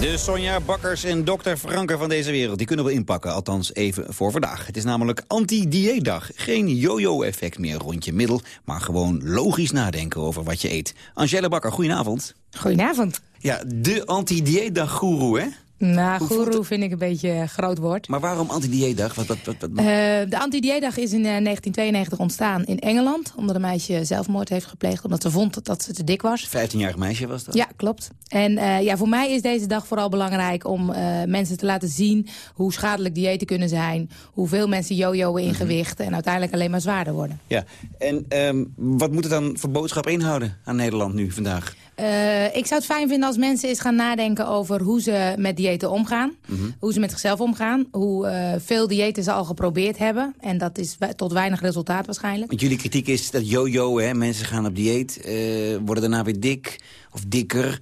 De Sonja Bakkers en dokter Franker van deze wereld... die kunnen we inpakken, althans even voor vandaag. Het is namelijk anti-dieetdag. Geen yo-yo-effect meer rond je middel... maar gewoon logisch nadenken over wat je eet. Angela Bakker, goedenavond. Goedenavond. Ja, de anti-dieetdag-goeroe, hè? Nou, goeroe vind ik een beetje een groot woord. Maar waarom anti-dieetdag? Wat, wat, wat, wat... Uh, de anti-dieetdag is in uh, 1992 ontstaan in Engeland. Omdat een meisje zelfmoord heeft gepleegd. Omdat ze vond dat ze te dik was. 15-jarig meisje was dat? Ja, klopt. En uh, ja, voor mij is deze dag vooral belangrijk om mensen te laten zien... hoe schadelijk diëten kunnen zijn. Hoeveel mensen jojoen in gewicht. En uiteindelijk alleen maar zwaarder worden. Ja, en um, wat moet het dan voor boodschap inhouden aan Nederland nu vandaag? Uh, ik zou het fijn vinden als mensen eens gaan nadenken over hoe ze met diëten omgaan. Mm -hmm. Hoe ze met zichzelf omgaan. Hoe uh, veel diëten ze al geprobeerd hebben. En dat is tot weinig resultaat waarschijnlijk. Want jullie kritiek is dat yo-yo, hè? mensen gaan op dieet, uh, worden daarna weer dik of dikker.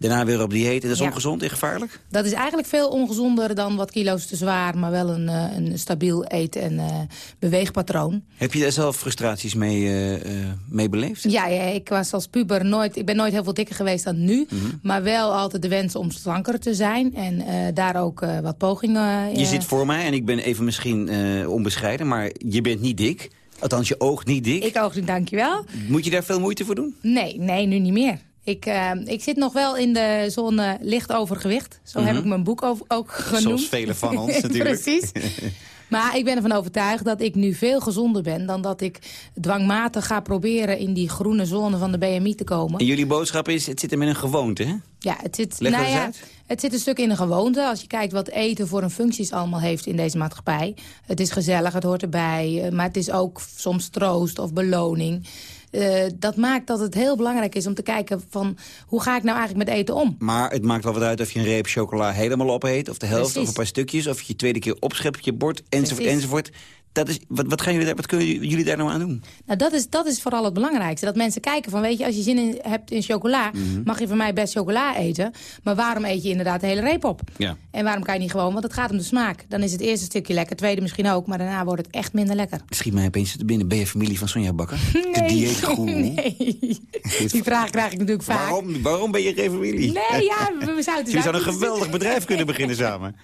Daarna weer op dieet. En dat is Ja. ongezond en gevaarlijk? Dat is eigenlijk veel ongezonder dan wat kilo's te zwaar... maar wel een, uh, een stabiel eet- en uh, beweegpatroon. Heb je daar zelf frustraties mee, uh, mee beleefd? Ja, ja, ik was als puber nooit... Ik ben nooit heel veel dikker geweest dan nu. Mhm. Maar wel altijd de wens om slanker te zijn. En eh, daar ook eh, wat pogingen... Je zit voor mij en ik ben even misschien eh, onbescheiden, maar je bent niet dik. Althans, je oogt niet dik. Ik oog niet, dankjewel. Moet je daar veel moeite voor doen? Nee, nee, nu niet meer. Ik, uh, ik zit nog wel in de zone licht overgewicht. Zo Mhm. heb ik mijn boek ook genoemd. Zoals velen van ons natuurlijk. Precies. Maar ik ben ervan overtuigd dat ik nu veel gezonder ben... dan dat ik dwangmatig ga proberen in die groene zone van de BMI te komen. En jullie boodschap is, het zit hem in een gewoonte, hè? Ja, het zit, nou ja, uit. het zit een stuk in een gewoonte. Als je kijkt wat eten voor een functies allemaal heeft in deze maatschappij. Het is gezellig, het hoort erbij. eh, Maar het is ook soms troost of beloning. Uh, dat maakt dat het heel belangrijk is om te kijken van... hoe ga ik nou eigenlijk met eten om? Maar het maakt wel wat uit of je een reep chocola helemaal opeet... of de helft Precies. of een paar stukjes... of je tweede keer opschept op je bord, enzovoort, Precies. enzovoort. Dat is, wat, wat, gaan jullie, wat kunnen jullie daar nou aan doen? Nou, dat is, dat is vooral het belangrijkste. Dat mensen kijken van, weet je, als je zin in, hebt in chocola... Mhm. mag je van mij best chocola eten. Maar waarom eet je inderdaad de hele reep op? Ja. En waarom kan je niet gewoon? Want het gaat om de smaak. Dan is het eerste stukje lekker, het tweede misschien ook... maar daarna wordt het echt minder lekker. Schiet mij opeens te binnen. Ben je familie van Sonja Bakker? De Nee. dieetgoeroe? Nee, die vraag krijg ik natuurlijk vaak. Waarom, waarom ben je geen familie? Nee, ja, we, we zouden... Jullie zouden een geweldig bedrijf kunnen beginnen samen.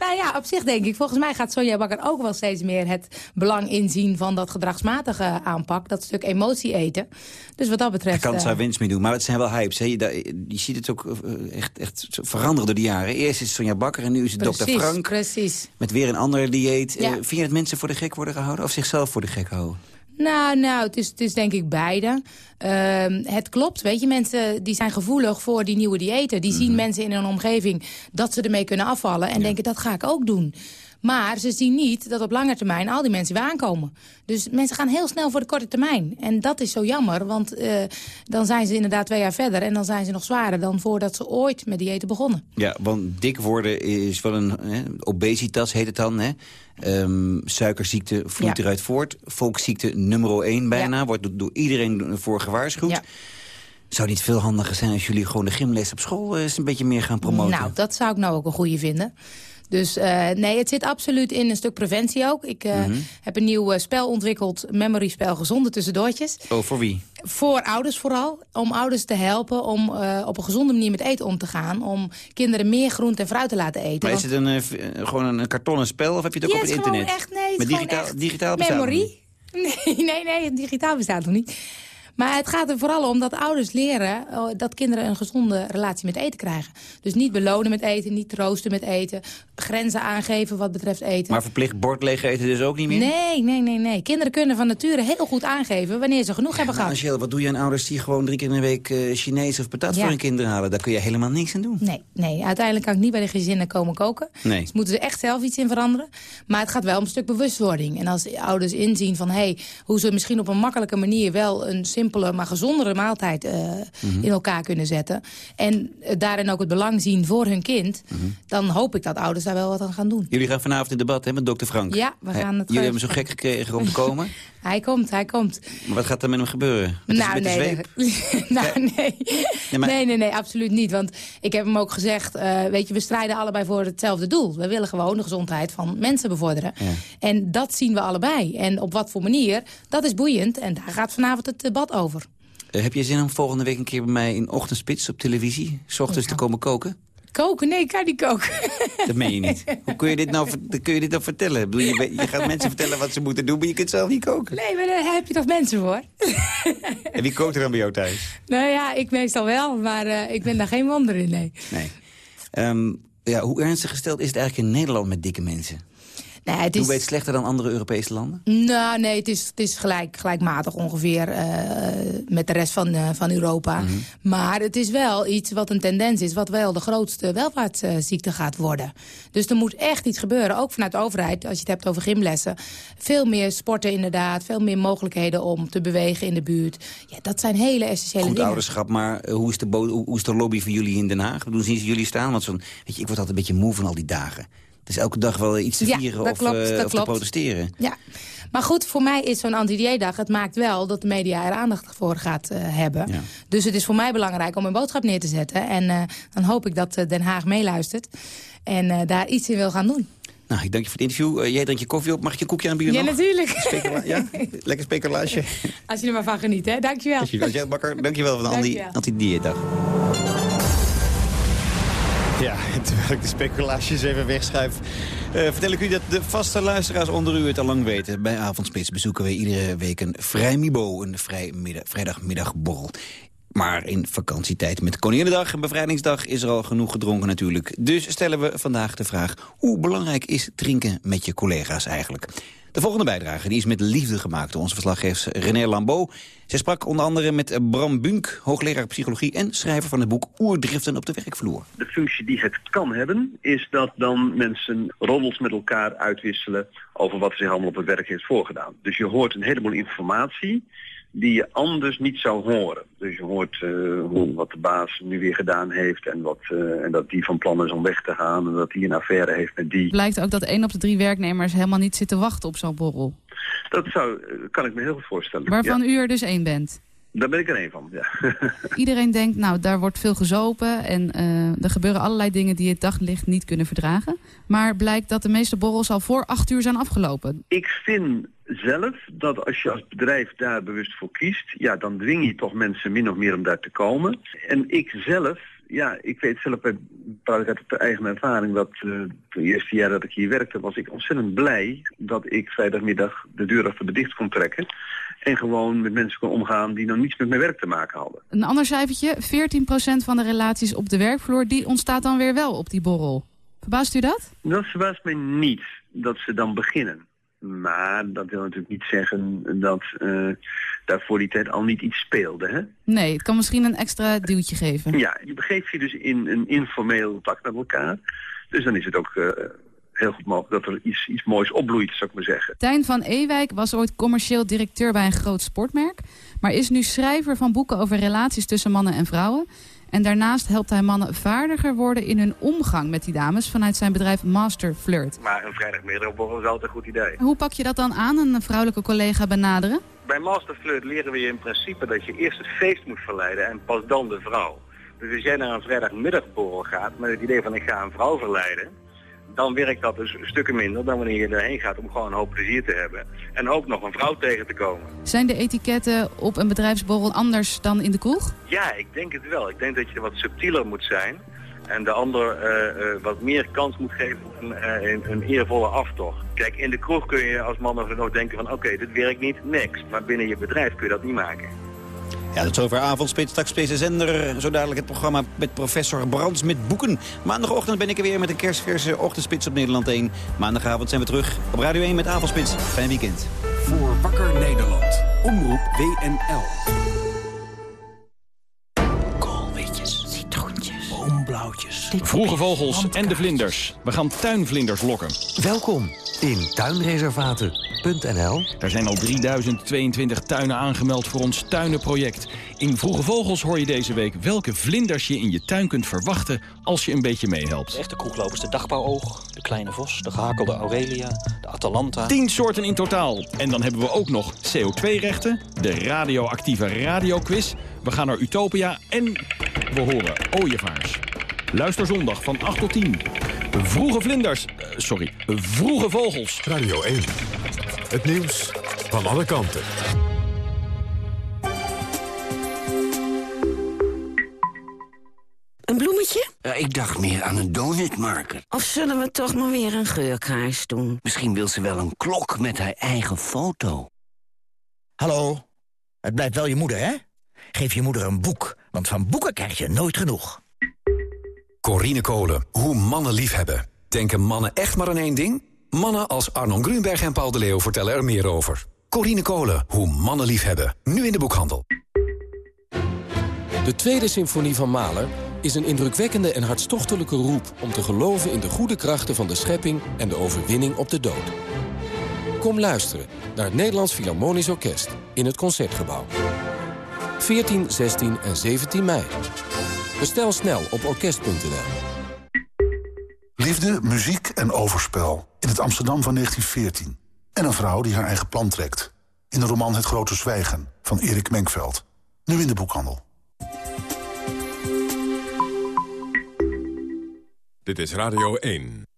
Nou ja, op zich denk ik. Volgens mij gaat Sonja Bakker ook wel steeds meer het belang inzien van dat gedragsmatige aanpak. Dat stuk emotie eten. Dus wat dat betreft... kan het eh, daar winst mee doen. Maar het zijn wel hypes. Hè? Je, daar- je ziet het ook eh, echt, echt veranderen door de jaren. Eerst is het Sonja Bakker en nu is het dokter precies, Frank. precies. Met weer een ander dieet. Ja. Eh, vind je dat mensen voor de gek worden gehouden? Of zichzelf voor de gek houden? Nou, nou het, is, het is denk ik beide. Ehm, het klopt, weet je. Mensen die zijn gevoelig voor die nieuwe diëten. Die Mhm. zien mensen in hun omgeving dat ze ermee kunnen afvallen. En denken, dat ga ik ook doen. Maar ze zien niet dat op lange termijn al die mensen weer aankomen. Dus mensen gaan heel snel voor de korte termijn. En dat is zo jammer, want eh, dan zijn ze inderdaad twee jaar verder... en dan zijn ze nog zwaarder dan voordat ze ooit met diëten begonnen. Ja, want dik worden is wel een... Hè, obesitas heet het dan, hè? Ehm, suikerziekte vloeit Ja. eruit voort. Volksziekte nummer 1 bijna. Wordt door, iedereen voor gewaarschuwd. Ja. Zou niet veel handiger zijn als jullie gewoon de gymles op school eh, eens een beetje meer gaan promoten? Nou, dat zou ik nou ook een goede vinden. Dus eh, nee, het zit absoluut in een stuk preventie ook. Ik eh, Mhm. heb een nieuw eh, spel ontwikkeld, memory spel Gezonde Tussendoortjes. Oh, voor wie? Voor ouders vooral. Om ouders te helpen om op een gezonde manier met eten om te gaan. Om kinderen meer groente en fruit te laten eten. Maar is het een, gewoon een, een kartonnen spel of heb je het ook Ja, op het het is internet? echt, nee, het Met digitaal, echt digitaal Memory? Nee, nee, nee, digitaal bestaat nog niet. Maar het gaat er vooral om dat ouders leren oh, dat kinderen een gezonde relatie met eten krijgen. Dus niet belonen met eten, niet troosten met eten. Grenzen aangeven wat betreft eten. Maar verplicht bord leeg eten dus ook niet meer? Nee, nee, nee, nee. Kinderen kunnen van nature heel goed aangeven wanneer ze genoeg hebben gehad. Angel, wat doe je aan ouders die gewoon drie keer in de week uh, Chinees of patat voor hun kinderen halen? Daar kun je helemaal niks aan doen. Nee, nee, uiteindelijk kan ik niet bij de gezinnen komen koken. Nee. Dus moeten ze echt zelf iets in veranderen. Maar het gaat wel om een stuk bewustwording. En als ouders inzien van, hé, hey, hoe ze misschien op een makkelijke manier wel een simpele, maar gezondere maaltijd uh, in elkaar kunnen zetten. En uh, daarin ook het belang zien voor hun kind. Mhm. Dan hoop ik dat ouders daar wel wat aan gaan doen. Jullie gaan vanavond in debat hè, met dokter Frank. Ja, we gaan het Jullie hebben hem zo gek gekregen om te komen. hij komt, hij komt. Maar wat gaat er met hem gebeuren? Met nou, de, nee, de nou, nee. Nee, maar- nee, nee, nee, absoluut niet. Want ik heb hem ook gezegd, uh, weet je, we strijden allebei voor hetzelfde doel. We willen gewoon de gezondheid van mensen bevorderen. Ja. En dat zien we allebei. En op wat voor manier, dat is boeiend. En daar gaat vanavond het debat over. Uh, heb je zin om volgende week een keer bij mij in ochtendspits op televisie... s ochtends te komen koken? Koken? Nee, ik kan niet koken. Dat meen je niet. Hoe kun je dit nou, kun je dit nou vertellen? Ik bedoel, je, je gaat mensen vertellen wat ze moeten doen, maar je kunt zelf niet koken. Nee, maar daar heb je toch mensen voor? En wie kookt er dan bij jou thuis? Nou ja, ik meestal wel, maar uh, ik ben daar geen wonder in, nee. Nee. Um, ja, hoe ernstig gesteld is het eigenlijk in Nederland met dikke mensen? Nee, het is... Hoe weet het slechter dan andere Europese landen? Nou, nee, het is, het is gelijk, gelijkmatig ongeveer uh, met de rest van, uh, van Europa. Mhm. Mm -hmm. Maar het is wel iets wat een tendens is... wat wel de grootste welvaartsziekte gaat worden. Dus er moet echt iets gebeuren, ook vanuit de overheid... als je het hebt over gymlessen. Veel meer sporten inderdaad, veel meer mogelijkheden om te bewegen in de buurt. Ja, dat zijn hele essentiële Goed dingen. ouderschap, maar uh, hoe, is de hoe is de lobby van jullie in Den Haag? Hoe zien ze jullie staan? Want zo'n, weet je, ik word altijd een beetje moe van al die dagen. Dus elke dag wel iets te vieren ja, of, klopt, uh, of klopt. te protesteren. Ja, maar goed, voor mij is zo'n anti-dieetdag... het maakt wel dat de media er aandacht voor gaat uh, hebben. Ja. Dus het is voor mij belangrijk om een boodschap neer te zetten. En uh, dan hoop ik dat Den Haag meeluistert. En daar iets in wil gaan doen. Nou, ik dank je voor het interview. jij drinkt je koffie op. Mag ik je koekje aanbieden Ja, nog? natuurlijk. Ja? Lekker speculage. Als je er maar van geniet, hè. Dankjewel. Dankjewel, Bakker. Dankjewel voor de anti-dieetdag. Ja, terwijl ik de speculaties even wegschuif... Uh, vertel ik u dat de vaste luisteraars onder u het al lang weten. Bij Avondspits bezoeken we iedere week een vrijmibo, een vrijmiddag, vrijdagmiddagborrel. Maar in vakantietijd met Koninginnedag en Bevrijdingsdag is er al genoeg gedronken natuurlijk. Dus stellen we vandaag de vraag, hoe belangrijk is drinken met je collega's eigenlijk? De volgende bijdrage die is met liefde gemaakt door onze verslaggever René Lambeau. Zij sprak onder andere met Bram Bunk, hoogleraar psychologie... en schrijver van het boek Oerdriften op de werkvloer. De functie die het kan hebben, is dat dan mensen roddels met elkaar uitwisselen... over wat zich allemaal op het werk heeft voorgedaan. Dus je hoort een heleboel informatie die je anders niet zou horen. Dus je hoort uh, hoe, wat de baas nu weer gedaan heeft... En, wat, uh, en dat die van plan is om weg te gaan... en dat die een affaire heeft met die. Blijkt ook dat één op de drie werknemers helemaal niet zit te wachten op zo'n borrel. Dat zou, uh, kan ik me heel goed voorstellen. Waarvan ja. u er dus één bent. Daar ben ik er één van, ja. Iedereen denkt, nou, daar wordt veel gezopen... en er gebeuren allerlei dingen die het daglicht niet kunnen verdragen. Maar blijkt dat de meeste borrels al voor acht uur zijn afgelopen. Ik vind zelf dat als je als bedrijf daar bewust voor kiest... ja, dan dwing je toch mensen min of meer om daar te komen. En ik zelf, ja, ik weet zelf uit, uit de eigen ervaring... dat uh, het eerste jaar dat ik hier werkte, was ik ontzettend blij... dat ik vrijdagmiddag de deur achter de dicht kon trekken... en gewoon met mensen kon omgaan die nog niets met mijn werk te maken hadden. Een ander cijfertje, 14% van de relaties op de werkvloer... die ontstaat dan weer wel op die borrel. Verbaast u dat? Dat verbaast mij niet dat ze dan beginnen. Maar dat wil natuurlijk niet zeggen dat uh, daar voor die tijd al niet iets speelde. Hè? Nee, het kan misschien een extra duwtje geven. Ja, je begeeft je dus in een informeel contact met elkaar. Dus dan is het ook uh, heel goed mogelijk dat er iets, iets moois opbloeit, zou ik maar zeggen. Tijn van Ewijk was ooit commercieel directeur bij een groot sportmerk... maar is nu schrijver van boeken over relaties tussen mannen en vrouwen... En daarnaast helpt hij mannen vaardiger worden in hun omgang met die dames vanuit zijn bedrijf Master Flirt. Maar een vrijdagmiddagborrel is altijd een goed idee. Hoe pak je dat dan aan, een vrouwelijke collega benaderen? Bij Master Flirt leren we je in principe dat je eerst het feest moet verleiden en pas dan de vrouw. Dus als jij naar een vrijdagmiddagborrel gaat met het idee van ik ga een vrouw verleiden, dan werkt dat dus stukken minder dan wanneer je erheen gaat om gewoon een hoop plezier te hebben. En ook nog een vrouw tegen te komen. Zijn de etiketten op een bedrijfsborrel anders dan in de kroeg? Ja, ik denk het wel. Ik denk dat je wat subtieler moet zijn. En de ander uh, uh, wat meer kans moet geven op een, uh, een, een eervolle aftocht. Kijk, in de kroeg kun je als man nog denken van oké, okay, dit werkt niet, niks. Maar binnen je bedrijf kun je dat niet maken. Ja, tot zover avondspits, straks deze zender. Zo dadelijk het programma met professor Brands met boeken. Maandagochtend ben ik er weer met een kerstverse ochtendspits op Nederland 1. Maandagavond zijn we terug op Radio 1 met avondspits. Fijn weekend. Voor Wakker Nederland. Omroep WNL. Boomblauwtjes. Vroege vogels en de vlinders. We gaan tuinvlinders lokken. Welkom in tuinreservaten.nl. Er zijn al 3022 tuinen aangemeld voor ons tuinenproject. In Vroege Vogels hoor je deze week welke vlinders je in je tuin kunt verwachten als je een beetje meehelpt. De echte kroeglopers, de dagbouwoog, de kleine vos, de gehakelde Aurelia, de Atalanta. 10 soorten in totaal. En dan hebben we ook nog CO2-rechten, de radioactieve radioquiz. We gaan naar Utopia en we horen ooievaars. Luister zondag van 8 tot 10. Vroege vlinders. eh, sorry, vroege vogels. Radio 1. Het nieuws van alle kanten. Een bloemetje? ik dacht meer aan een donutmarker. Of zullen we toch maar weer een geurkaars doen? Misschien wil ze wel een klok met haar eigen foto. Hallo, het blijft wel je moeder, hè? Geef je moeder een boek, want van boeken krijg je nooit genoeg. Corine Kolen, hoe mannen liefhebben. Denken mannen echt maar aan één ding? Mannen als Arnon Grunberg en Paul de Leeuw vertellen er meer over. Corine Kolen, hoe mannen liefhebben. Nu in de boekhandel. De tweede symfonie van Mahler is een indrukwekkende en hartstochtelijke roep... om te geloven in de goede krachten van de schepping en de overwinning op de dood. Kom luisteren naar het Nederlands Philharmonisch Orkest in het Concertgebouw. 14, 16 en 17 mei. Bestel snel op orkest.nl. Liefde, muziek en overspel. In het Amsterdam van 1914. En een vrouw die haar eigen plan trekt. In de roman Het Grote Zwijgen van Erik Menkveld. Nu in de boekhandel. Dit is Radio 1.